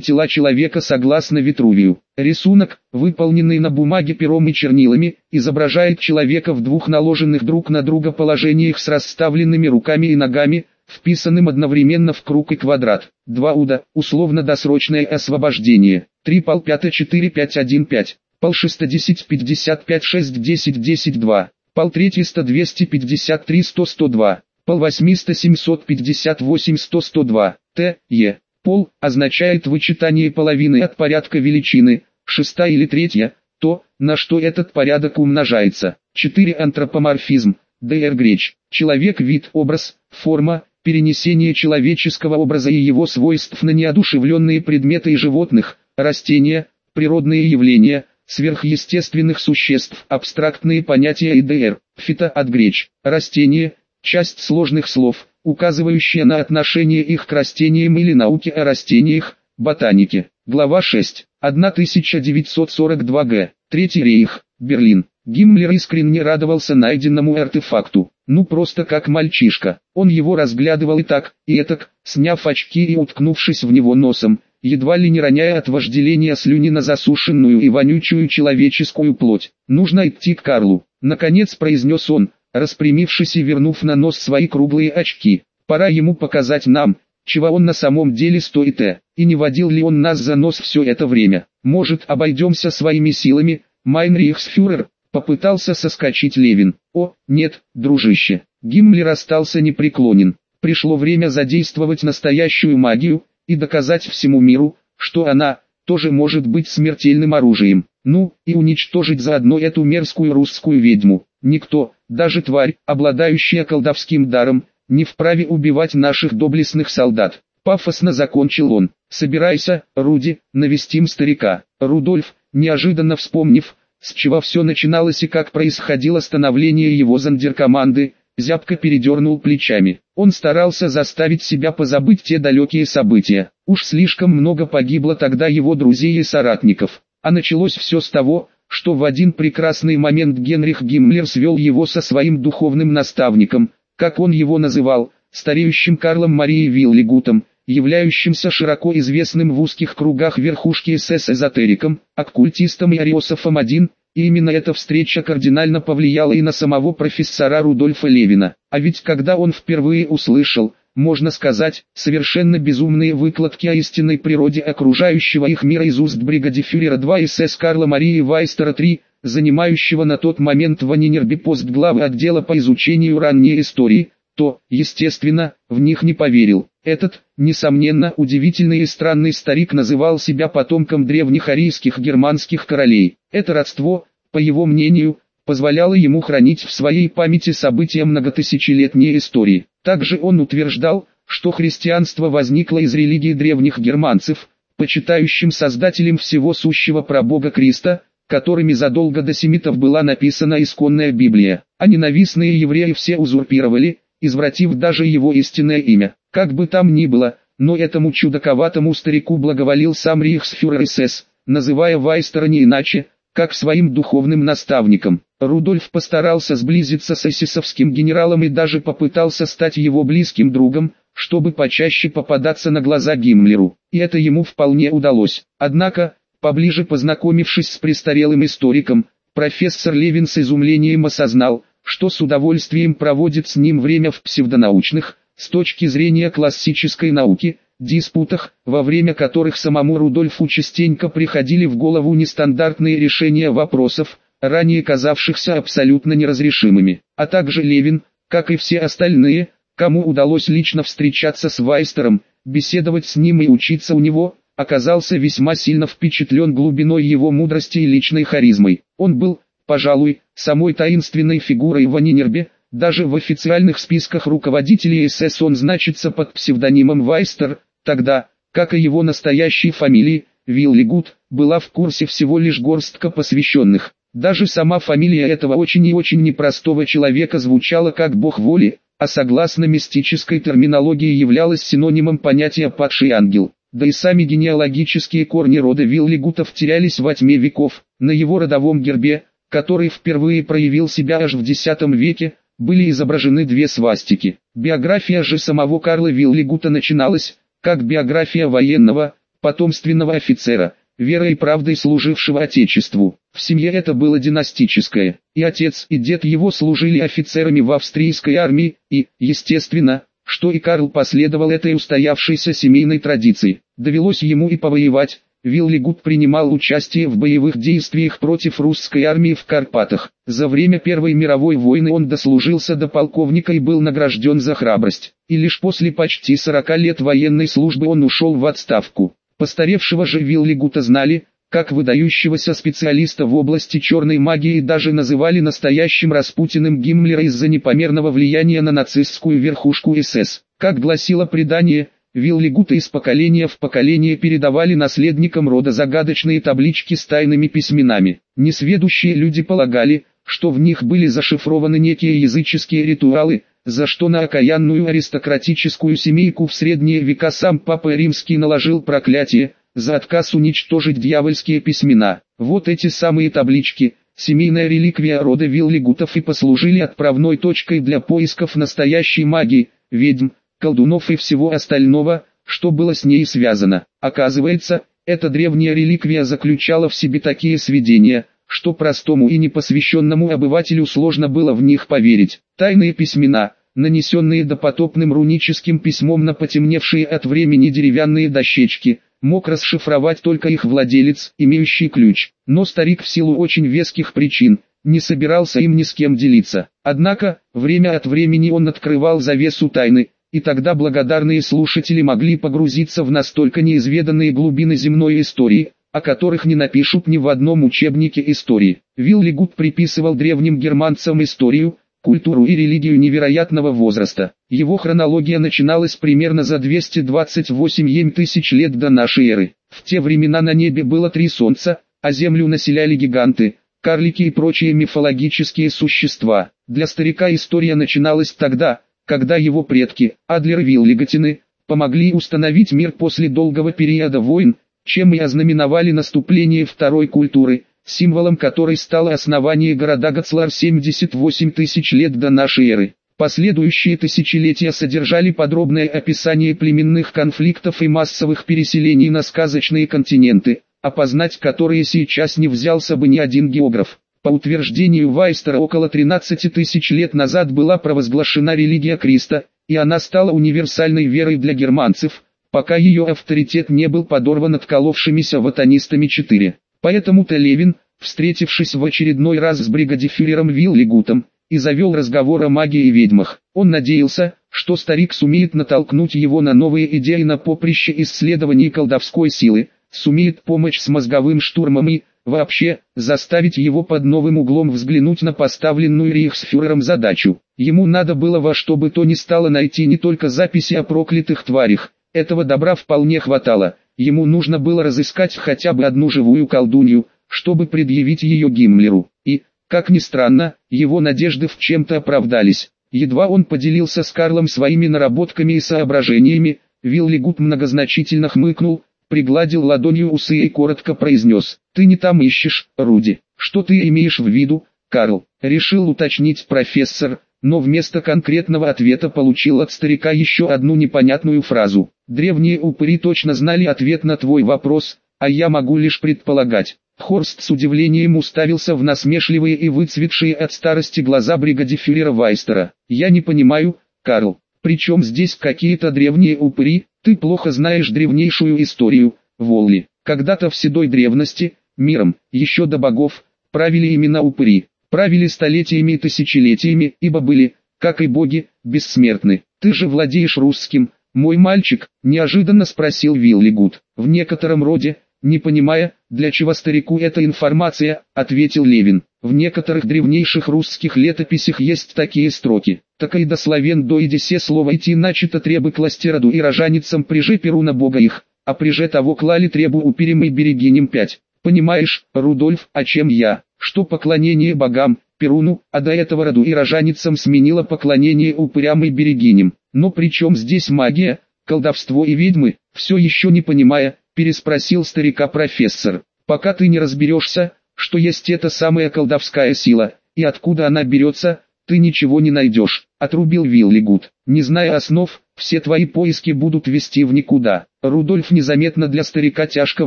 тела человека согласно Витрувию». Рисунок, выполненный на бумаге пером и чернилами, изображает человека в двух наложенных друг на друга положениях с расставленными руками и ногами, вписанным одновременно в круг и квадрат. 2 уда, условно-досрочное освобождение. 3 пал 5 4 5 1 5. Пал 6 10 55 6 10 10 2. Пал 3 100 253 100 102. Пал 8 100 758 100 102. Т. Е. Пол означает вычитание половины от порядка величины, шестая или третья, то, на что этот порядок умножается. 4. Антропоморфизм. Д.Р. Греч. Человек вид, образ, форма, перенесение человеческого образа и его свойств на неодушевленные предметы и животных, растения, природные явления, сверхъестественных существ, абстрактные понятия ИДР, фито от греч, растения, часть сложных слов, указывающая на отношение их к растениям или науке о растениях, ботанике. Глава 6. 1942 г. Третий рейх, Берлин. Гиммлер искренне радовался найденному артефакту. Ну просто как мальчишка. Он его разглядывал и так, и этак, сняв очки и уткнувшись в него носом, едва ли не роняя от вожделения слюни на засушенную и вонючую человеческую плоть. «Нужно идти к Карлу», — наконец произнес он, распрямившись и вернув на нос свои круглые очки. «Пора ему показать нам, чего он на самом деле стоит, э, и не водил ли он нас за нос все это время. Может обойдемся своими силами, Майнрихсфюрер?» Попытался соскочить Левин. О, нет, дружище. Гиммлер остался непреклонен. Пришло время задействовать настоящую магию, и доказать всему миру, что она, тоже может быть смертельным оружием. Ну, и уничтожить заодно эту мерзкую русскую ведьму. Никто, даже тварь, обладающая колдовским даром, не вправе убивать наших доблестных солдат. Пафосно закончил он. «Собирайся, Руди, навестим старика». Рудольф, неожиданно вспомнив, с чего все начиналось и как происходило становление его зондеркоманды, зябко передернул плечами. Он старался заставить себя позабыть те далекие события. Уж слишком много погибло тогда его друзей и соратников. А началось все с того, что в один прекрасный момент Генрих Гиммлер свел его со своим духовным наставником, как он его называл, стареющим Карлом Марией Виллигутом, являющимся широко известным в узких кругах верхушки СС-эзотериком, оккультистом и ариософом один, и именно эта встреча кардинально повлияла и на самого профессора Рудольфа Левина. А ведь когда он впервые услышал, можно сказать, совершенно безумные выкладки о истинной природе окружающего их мира из уст бригадифюрера 2 СС Карла Марии Вайстера 3, занимающего на тот момент в Анинербе пост главы отдела по изучению ранней истории, то, естественно, в них не поверил. Этот, несомненно, удивительный и странный старик называл себя потомком древних арийских германских королей. Это родство, по его мнению, позволяло ему хранить в своей памяти события многотысячелетней истории. Также он утверждал, что христианство возникло из религии древних германцев, почитающим создателем всего сущего прабога Криста, которыми задолго до семитов была написана исконная Библия, а ненавистные евреи все узурпировали, извратив даже его истинное имя. Как бы там ни было, но этому чудаковатому старику благоволил сам Рейхсфюрер СС, называя Вайстера не иначе, как своим духовным наставником. Рудольф постарался сблизиться с эсисовским генералом и даже попытался стать его близким другом, чтобы почаще попадаться на глаза Гиммлеру. И это ему вполне удалось. Однако, поближе познакомившись с престарелым историком, профессор Левин с изумлением осознал, что с удовольствием проводит с ним время в псевдонаучных, с точки зрения классической науки, диспутах, во время которых самому Рудольфу частенько приходили в голову нестандартные решения вопросов, ранее казавшихся абсолютно неразрешимыми. А также Левин, как и все остальные, кому удалось лично встречаться с Вайстером, беседовать с ним и учиться у него, оказался весьма сильно впечатлен глубиной его мудрости и личной харизмой. Он был, пожалуй, самой таинственной фигурой в Анинербе, даже в официальных списках руководителей СС он значится под псевдонимом Вайстер, тогда, как и его настоящей фамилии, Виллигуд, была в курсе всего лишь горстка посвященных. Даже сама фамилия этого очень и очень непростого человека звучала как бог воли, а согласно мистической терминологии являлась синонимом понятия «падший ангел». да и сами генеалогические корни рода Виллигутов терялись во тьме веков. На его родовом гербе, который впервые проявил себя аж в X веке, были изображены две свастики. Биография же самого Карла Виллигута начиналась, как биография военного, потомственного офицера, верой и правдой служившего Отечеству. В семье это было династическое, и отец и дед его служили офицерами в австрийской армии, и, естественно, что и Карл последовал этой устоявшейся семейной традиции. Довелось ему и повоевать, Виллигут принимал участие в боевых действиях против русской армии в Карпатах. За время Первой мировой войны он дослужился до полковника и был награжден за храбрость. И лишь после почти 40 лет военной службы он ушел в отставку. Постаревшего же Виллигута знали, как выдающегося специалиста в области черной магии даже называли настоящим Распутиным Гиммлера из-за непомерного влияния на нацистскую верхушку СС. Как гласило предание, Виллигута из поколения в поколение передавали наследникам рода загадочные таблички с тайными письменами. Несведущие люди полагали, что в них были зашифрованы некие языческие ритуалы, за что на окаянную аристократическую семейку в средние века сам Папа Римский наложил проклятие, за отказ уничтожить дьявольские письмена. Вот эти самые таблички, семейная реликвия рода Виллигутов и послужили отправной точкой для поисков настоящей магии, ведьм, колдунов и всего остального, что было с ней связано. Оказывается, эта древняя реликвия заключала в себе такие сведения, что простому и непосвященному обывателю сложно было в них поверить. Тайные письмена, нанесенные допотопным руническим письмом на потемневшие от времени деревянные дощечки, мог расшифровать только их владелец, имеющий ключ. Но старик в силу очень веских причин, не собирался им ни с кем делиться. Однако, время от времени он открывал завесу тайны, и тогда благодарные слушатели могли погрузиться в настолько неизведанные глубины земной истории, о которых не напишут ни в одном учебнике истории. Виллигуд приписывал древним германцам историю, культуру и религию невероятного возраста. Его хронология начиналась примерно за 228 тысяч лет до нашей эры. В те времена на небе было три солнца, а землю населяли гиганты, карлики и прочие мифологические существа. Для старика история начиналась тогда, когда его предки, Адлер и помогли установить мир после долгого периода войн, чем и ознаменовали наступление второй культуры, символом которой стало основание города Гацлар 78 тысяч лет до нашей эры. Последующие тысячелетия содержали подробное описание племенных конфликтов и массовых переселений на сказочные континенты, опознать которые сейчас не взялся бы ни один географ. По утверждению Вайстера около 13 тысяч лет назад была провозглашена религия Криста, и она стала универсальной верой для германцев, пока ее авторитет не был подорван отколовшимися ватанистами 4. Поэтому-то Левин, встретившись в очередной раз с бригадифюрером Виллигутом, и завел разговор о магии и ведьмах. Он надеялся, что старик сумеет натолкнуть его на новые идеи на поприще исследований колдовской силы, сумеет помочь с мозговым штурмом и, Вообще, заставить его под новым углом взглянуть на поставленную рейхсфюрером задачу. Ему надо было во что бы то ни стало найти не только записи о проклятых тварях, этого добра вполне хватало, ему нужно было разыскать хотя бы одну живую колдунью, чтобы предъявить ее Гиммлеру. И, как ни странно, его надежды в чем-то оправдались. Едва он поделился с Карлом своими наработками и соображениями, Виллигут многозначительно хмыкнул, пригладил ладонью усы и коротко произнес, «Ты не там ищешь, Руди. Что ты имеешь в виду, Карл?» Решил уточнить профессор, но вместо конкретного ответа получил от старика еще одну непонятную фразу. «Древние упыри точно знали ответ на твой вопрос, а я могу лишь предполагать». Хорст с удивлением уставился в насмешливые и выцветшие от старости глаза бригадифюрера Вайстера. «Я не понимаю, Карл, причем здесь какие-то древние упыри, ты плохо знаешь древнейшую историю, Волли. Когда-то в седой древности, миром, еще до богов, правили именно упыри. Правили столетиями и тысячелетиями, ибо были, как и боги, бессмертны. Ты же владеешь русским, мой мальчик, неожиданно спросил Виллигуд. В некотором роде, не понимая, для чего старику эта информация, ответил Левин. В некоторых древнейших русских летописях есть такие строки. Так и до иди се слово идти начато требы кластераду и рожаницам приже перу бога их, а приже того клали требу уперем и берегинем пять. Понимаешь, Рудольф, о чем я? Что поклонение богам, Перуну, а до этого роду и рожаницам сменило поклонение упырям и берегиням. Но при чем здесь магия, колдовство и ведьмы? Все еще не понимая, переспросил старика профессор. Пока ты не разберешься, что есть эта самая колдовская сила, и откуда она берется, ты ничего не найдешь, отрубил Виллигуд. Не зная основ, все твои поиски будут вести в никуда. Рудольф незаметно для старика тяжко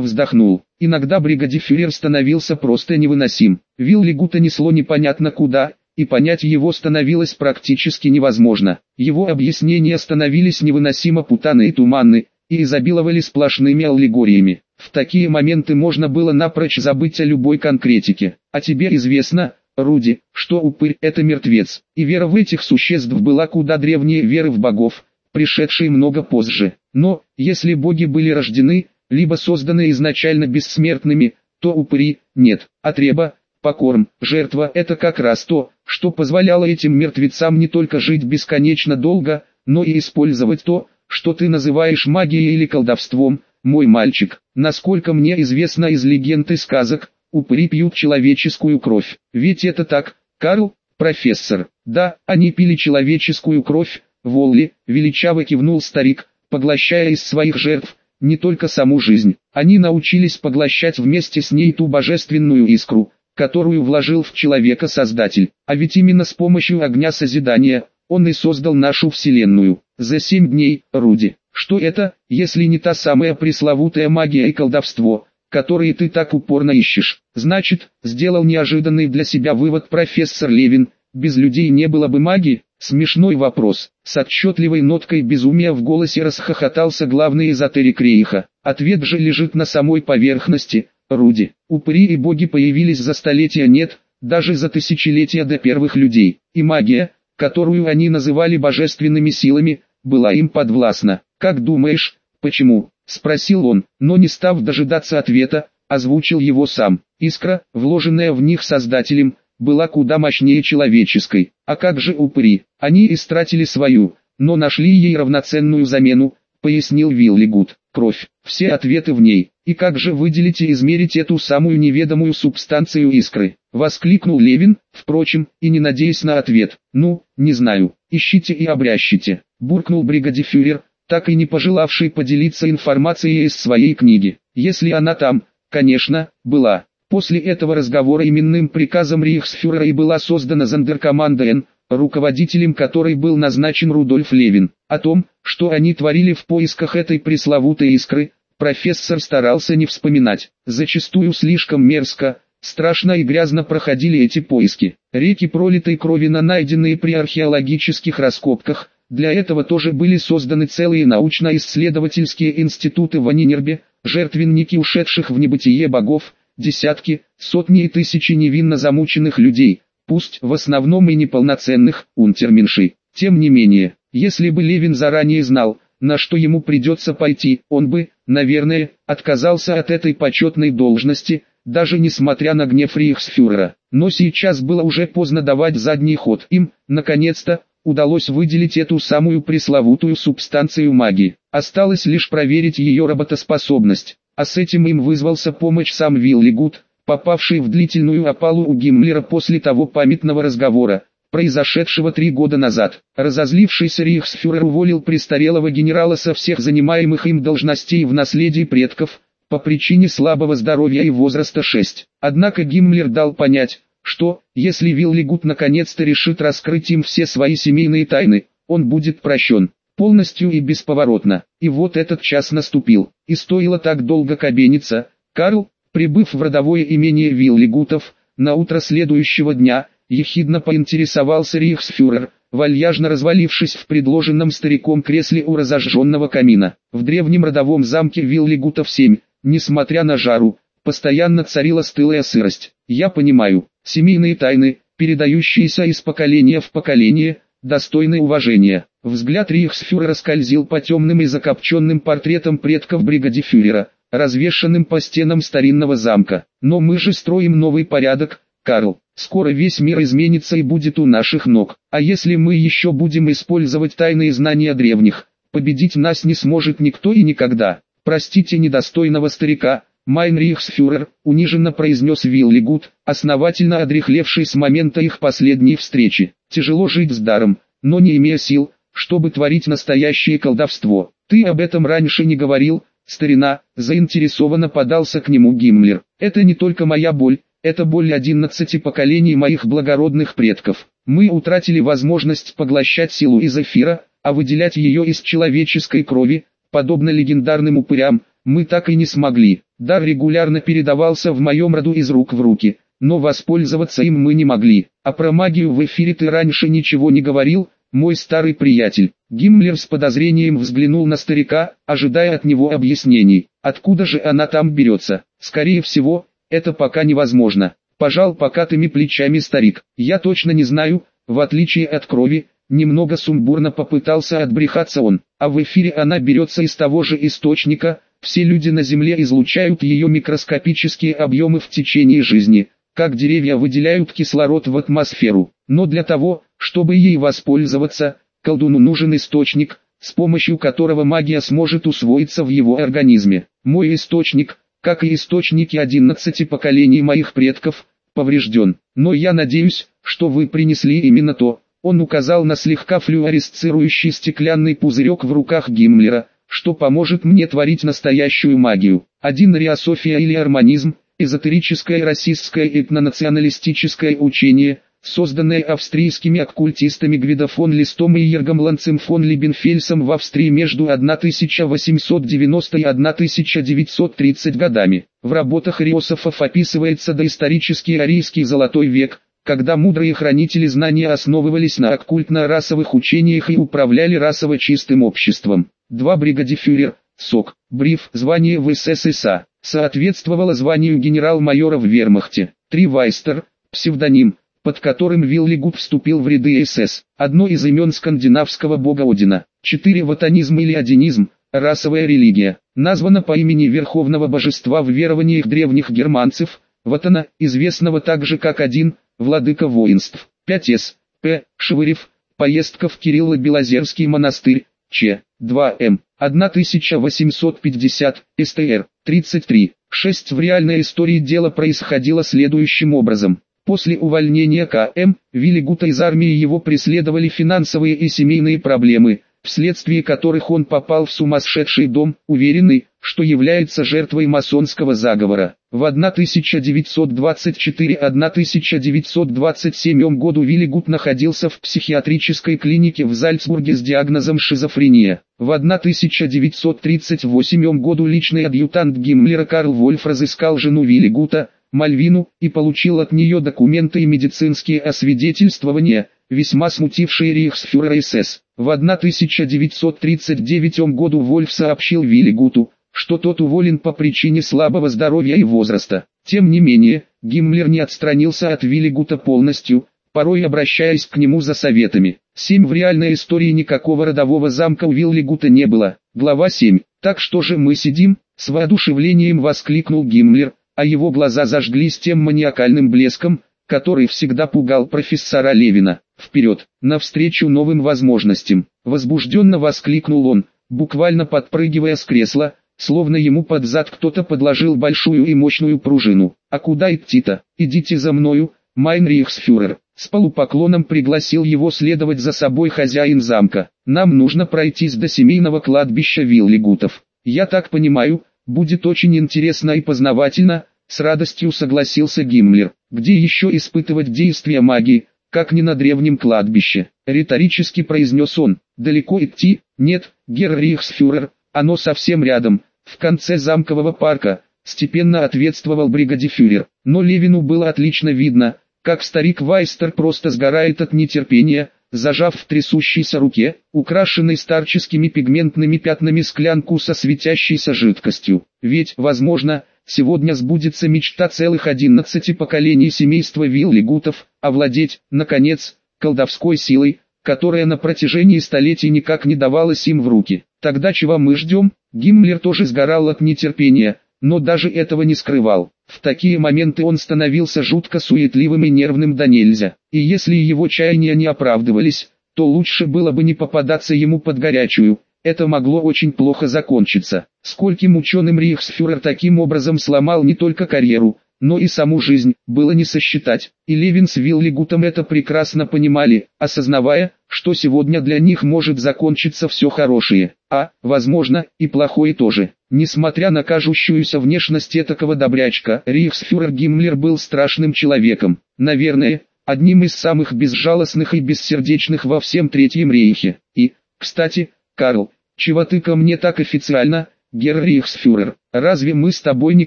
вздохнул. Иногда бригадифюрер становился просто невыносим. Виллигута несло непонятно куда, и понять его становилось практически невозможно. Его объяснения становились невыносимо путаны и туманны, и изобиловали сплошными аллегориями. В такие моменты можно было напрочь забыть о любой конкретике. А тебе известно, Руди, что упырь – это мертвец, и вера в этих существ была куда древнее веры в богов, пришедшей много позже. Но, если боги были рождены, либо созданы изначально бессмертными, то упыри – нет, а треба, покорм, жертва – это как раз то, что позволяло этим мертвецам не только жить бесконечно долго, но и использовать то, что ты называешь магией или колдовством, мой мальчик. Насколько мне известно из легенд и сказок, упыри пьют человеческую кровь. Ведь это так, Карл, профессор. Да, они пили человеческую кровь, Волли, величаво кивнул старик, поглощая из своих жертв, не только саму жизнь. Они научились поглощать вместе с ней ту божественную искру, которую вложил в человека Создатель. А ведь именно с помощью огня созидания, он и создал нашу Вселенную. За семь дней, Руди. Что это, если не та самая пресловутая магия и колдовство, которые ты так упорно ищешь? Значит, сделал неожиданный для себя вывод профессор Левин, без людей не было бы магии? Смешной вопрос. С отчетливой ноткой безумия в голосе расхохотался главный эзотерик Рейха. Ответ же лежит на самой поверхности, Руди. Упыри и боги появились за столетия нет, даже за тысячелетия до первых людей. И магия, которую они называли божественными силами, была им подвластна. «Как думаешь, почему?» – спросил он, но не став дожидаться ответа, озвучил его сам. Искра, вложенная в них Создателем, была куда мощнее человеческой. А как же упыри? Они истратили свою, но нашли ей равноценную замену, пояснил Виллигуд. Кровь, все ответы в ней. И как же выделить и измерить эту самую неведомую субстанцию искры? Воскликнул Левин, впрочем, и не надеясь на ответ. Ну, не знаю, ищите и обрящите. Буркнул бригадифюрер, так и не пожелавший поделиться информацией из своей книги. Если она там, конечно, была. После этого разговора именным приказом Рейхсфюрера и была создана Зандеркоманда Н, руководителем которой был назначен Рудольф Левин. О том, что они творили в поисках этой пресловутой искры, профессор старался не вспоминать. Зачастую слишком мерзко, страшно и грязно проходили эти поиски. Реки пролитой крови на найденные при археологических раскопках, для этого тоже были созданы целые научно-исследовательские институты в Анинербе, жертвенники ушедших в небытие богов, десятки, сотни и тысячи невинно замученных людей, пусть в основном и неполноценных, унтерменшей. Тем не менее, если бы Левин заранее знал, на что ему придется пойти, он бы, наверное, отказался от этой почетной должности, даже несмотря на гнев Рейхсфюрера. Но сейчас было уже поздно давать задний ход. Им, наконец-то, удалось выделить эту самую пресловутую субстанцию магии. Осталось лишь проверить ее работоспособность а с этим им вызвался помощь сам Виллигуд, попавший в длительную опалу у Гиммлера после того памятного разговора, произошедшего три года назад. Разозлившийся Рейхсфюрер уволил престарелого генерала со всех занимаемых им должностей в наследии предков, по причине слабого здоровья и возраста 6. Однако Гиммлер дал понять, что, если Виллигуд наконец-то решит раскрыть им все свои семейные тайны, он будет прощен полностью и бесповоротно. И вот этот час наступил, и стоило так долго кабениться, Карл, прибыв в родовое имение Виллигутов, на утро следующего дня, ехидно поинтересовался Рейхсфюрер, вальяжно развалившись в предложенном стариком кресле у разожженного камина. В древнем родовом замке Виллигутов 7, несмотря на жару, постоянно царила стылая сырость. Я понимаю, семейные тайны, передающиеся из поколения в поколение, достойны уважения. Взгляд Рейхсфюрера скользил по темным и закопченным портретам предков бригадифюрера, развешанным по стенам старинного замка. Но мы же строим новый порядок, Карл. Скоро весь мир изменится и будет у наших ног. А если мы еще будем использовать тайные знания древних, победить нас не сможет никто и никогда. Простите недостойного старика, Майнрихсфюрер, униженно произнес Виллигуд, основательно одрехлевший с момента их последней встречи. Тяжело жить с даром, но не имея сил, чтобы творить настоящее колдовство. Ты об этом раньше не говорил, старина, заинтересованно подался к нему Гиммлер. Это не только моя боль, это боль одиннадцати поколений моих благородных предков. Мы утратили возможность поглощать силу из эфира, а выделять ее из человеческой крови, подобно легендарным упырям, мы так и не смогли. Дар регулярно передавался в моем роду из рук в руки, но воспользоваться им мы не могли. А про магию в эфире ты раньше ничего не говорил, мой старый приятель. Гиммлер с подозрением взглянул на старика, ожидая от него объяснений. Откуда же она там берется? Скорее всего, это пока невозможно. Пожал покатыми плечами старик. Я точно не знаю, в отличие от крови, немного сумбурно попытался отбрехаться он, а в эфире она берется из того же источника, все люди на Земле излучают ее микроскопические объемы в течение жизни, как деревья выделяют кислород в атмосферу. Но для того, чтобы ей воспользоваться, колдуну нужен источник, с помощью которого магия сможет усвоиться в его организме. Мой источник, как и источники 11 поколений моих предков, поврежден. Но я надеюсь, что вы принесли именно то. Он указал на слегка флюоресцирующий стеклянный пузырек в руках Гиммлера, что поможет мне творить настоящую магию. Один риософия или арманизм, эзотерическое российское этнонационалистическое учение, созданное австрийскими оккультистами Гвидо фон Листом и Ергом Ланцем фон Либенфельсом в Австрии между 1890 и 1930 годами. В работах риософов описывается доисторический арийский золотой век, когда мудрые хранители знания основывались на оккультно-расовых учениях и управляли расово чистым обществом. Два бригадифюрер, СОК, бриф, звание в СССА, соответствовало званию генерал-майора в вермахте. Три Вайстер, псевдоним, под которым Виллигуд вступил в ряды СС, одно из имен скандинавского бога Одина. Четыре Ватанизм или одинизм, расовая религия, названа по имени верховного божества в верованиях древних германцев, Ватана, известного также как Один, владыка воинств. 5С. П. Швырев, поездка в Кирилло-Белозерский монастырь, Ч. 2М. 1850, СТР. 33. 6. В реальной истории дело происходило следующим образом. После увольнения К.М. Виллигута из армии его преследовали финансовые и семейные проблемы, вследствие которых он попал в сумасшедший дом, уверенный, что является жертвой масонского заговора. В 1924-1927 году Виллигут находился в психиатрической клинике в Зальцбурге с диагнозом шизофрения. В 1938 году личный адъютант Гиммлера Карл Вольф разыскал жену Виллигута, Мальвину, и получил от нее документы и медицинские освидетельствования, весьма смутившие рейхсфюрера СС. В 1939 году Вольф сообщил Виллигуту, что тот уволен по причине слабого здоровья и возраста. Тем не менее, Гиммлер не отстранился от Виллигута полностью, порой обращаясь к нему за советами. 7. В реальной истории никакого родового замка у Виллигута не было. Глава 7. Так что же мы сидим? С воодушевлением воскликнул Гиммлер, а его глаза зажглись тем маниакальным блеском, который всегда пугал профессора Левина. Вперед, навстречу новым возможностям. Возбужденно воскликнул он, буквально подпрыгивая с кресла, словно ему под зад кто-то подложил большую и мощную пружину. «А куда идти-то? Идите за мною, Майнрихсфюрер!» С полупоклоном пригласил его следовать за собой хозяин замка. «Нам нужно пройтись до семейного кладбища Виллигутов. Я так понимаю, будет очень интересно и познавательно», с радостью согласился Гиммлер. «Где еще испытывать действия магии, как не на древнем кладбище?» Риторически произнес он. «Далеко идти? Нет, Герр Рихсфюрер, оно совсем рядом, в конце замкового парка, степенно ответствовал бригадифюрер. Но Левину было отлично видно, как старик Вайстер просто сгорает от нетерпения, зажав в трясущейся руке, украшенной старческими пигментными пятнами склянку со светящейся жидкостью. Ведь, возможно, сегодня сбудется мечта целых одиннадцати поколений семейства Виллигутов, овладеть, наконец, колдовской силой, которая на протяжении столетий никак не давалась им в руки. Тогда чего мы ждем? Гиммлер тоже сгорал от нетерпения, но даже этого не скрывал. В такие моменты он становился жутко суетливым и нервным до нельзя. И если его чаяния не оправдывались, то лучше было бы не попадаться ему под горячую. Это могло очень плохо закончиться. Скольким ученым Рейхсфюрер таким образом сломал не только карьеру, но и саму жизнь было не сосчитать. И Левин с Виллигутом это прекрасно понимали, осознавая, что сегодня для них может закончиться все хорошее, а, возможно, и плохое тоже. Несмотря на кажущуюся внешность этакого добрячка, Рейхсфюрер Гиммлер был страшным человеком. Наверное, одним из самых безжалостных и бессердечных во всем Третьем Рейхе. И, кстати, Карл, чего ты ко мне так официально, Герр Рейхсфюрер? Разве мы с тобой не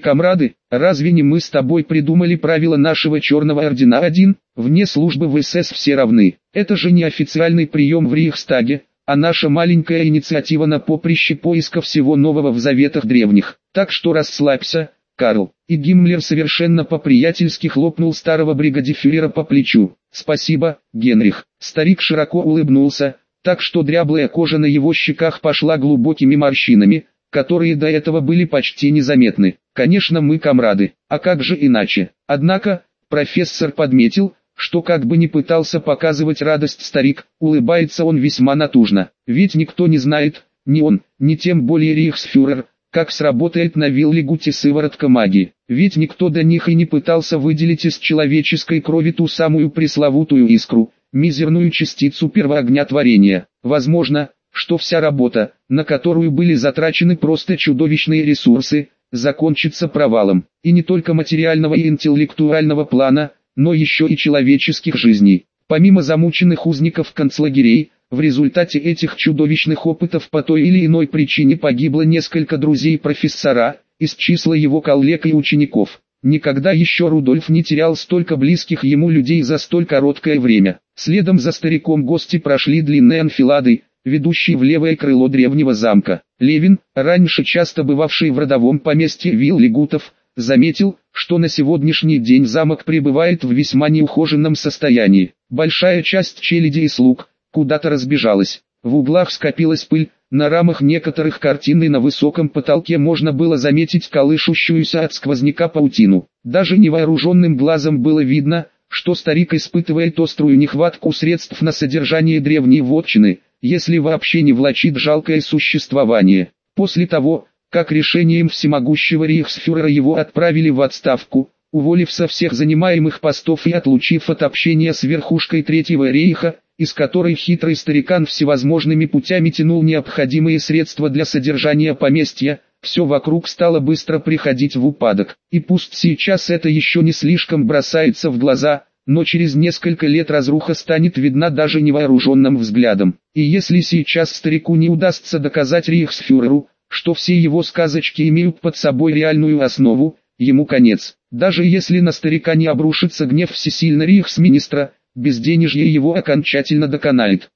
комрады? Разве не мы с тобой придумали правила нашего черного ордена один? Вне службы в СС все равны. Это же не официальный прием в Рейхстаге, а наша маленькая инициатива на поприще поиска всего нового в заветах древних. Так что расслабься, Карл. И Гиммлер совершенно по-приятельски хлопнул старого бригадифюрера по плечу. «Спасибо, Генрих». Старик широко улыбнулся, так что дряблая кожа на его щеках пошла глубокими морщинами, которые до этого были почти незаметны. Конечно мы комрады, а как же иначе? Однако, профессор подметил, что как бы ни пытался показывать радость старик, улыбается он весьма натужно. Ведь никто не знает, ни он, ни тем более Рейхсфюрер, как сработает на Виллигуте сыворотка магии. Ведь никто до них и не пытался выделить из человеческой крови ту самую пресловутую искру, мизерную частицу первоогня творения. Возможно, что вся работа, на которую были затрачены просто чудовищные ресурсы, закончится провалом, и не только материального и интеллектуального плана, но еще и человеческих жизней. Помимо замученных узников концлагерей, в результате этих чудовищных опытов по той или иной причине погибло несколько друзей профессора, из числа его коллег и учеников. Никогда еще Рудольф не терял столько близких ему людей за столь короткое время. Следом за стариком гости прошли длинные анфилады, ведущий в левое крыло древнего замка. Левин, раньше часто бывавший в родовом поместье Виллигутов, заметил, что на сегодняшний день замок пребывает в весьма неухоженном состоянии. Большая часть челяди и слуг куда-то разбежалась. В углах скопилась пыль, на рамах некоторых картин и на высоком потолке можно было заметить колышущуюся от сквозняка паутину. Даже невооруженным глазом было видно, что старик испытывает острую нехватку средств на содержание древней вотчины, если вообще не влачит жалкое существование. После того, как решением всемогущего рейхсфюрера его отправили в отставку, уволив со всех занимаемых постов и отлучив от общения с верхушкой Третьего рейха, из которой хитрый старикан всевозможными путями тянул необходимые средства для содержания поместья, все вокруг стало быстро приходить в упадок. И пусть сейчас это еще не слишком бросается в глаза, но через несколько лет разруха станет видна даже невооруженным взглядом. И если сейчас старику не удастся доказать Рейхсфюреру, что все его сказочки имеют под собой реальную основу, ему конец. Даже если на старика не обрушится гнев всесильно Рейхсминистра, безденежье его окончательно доконает.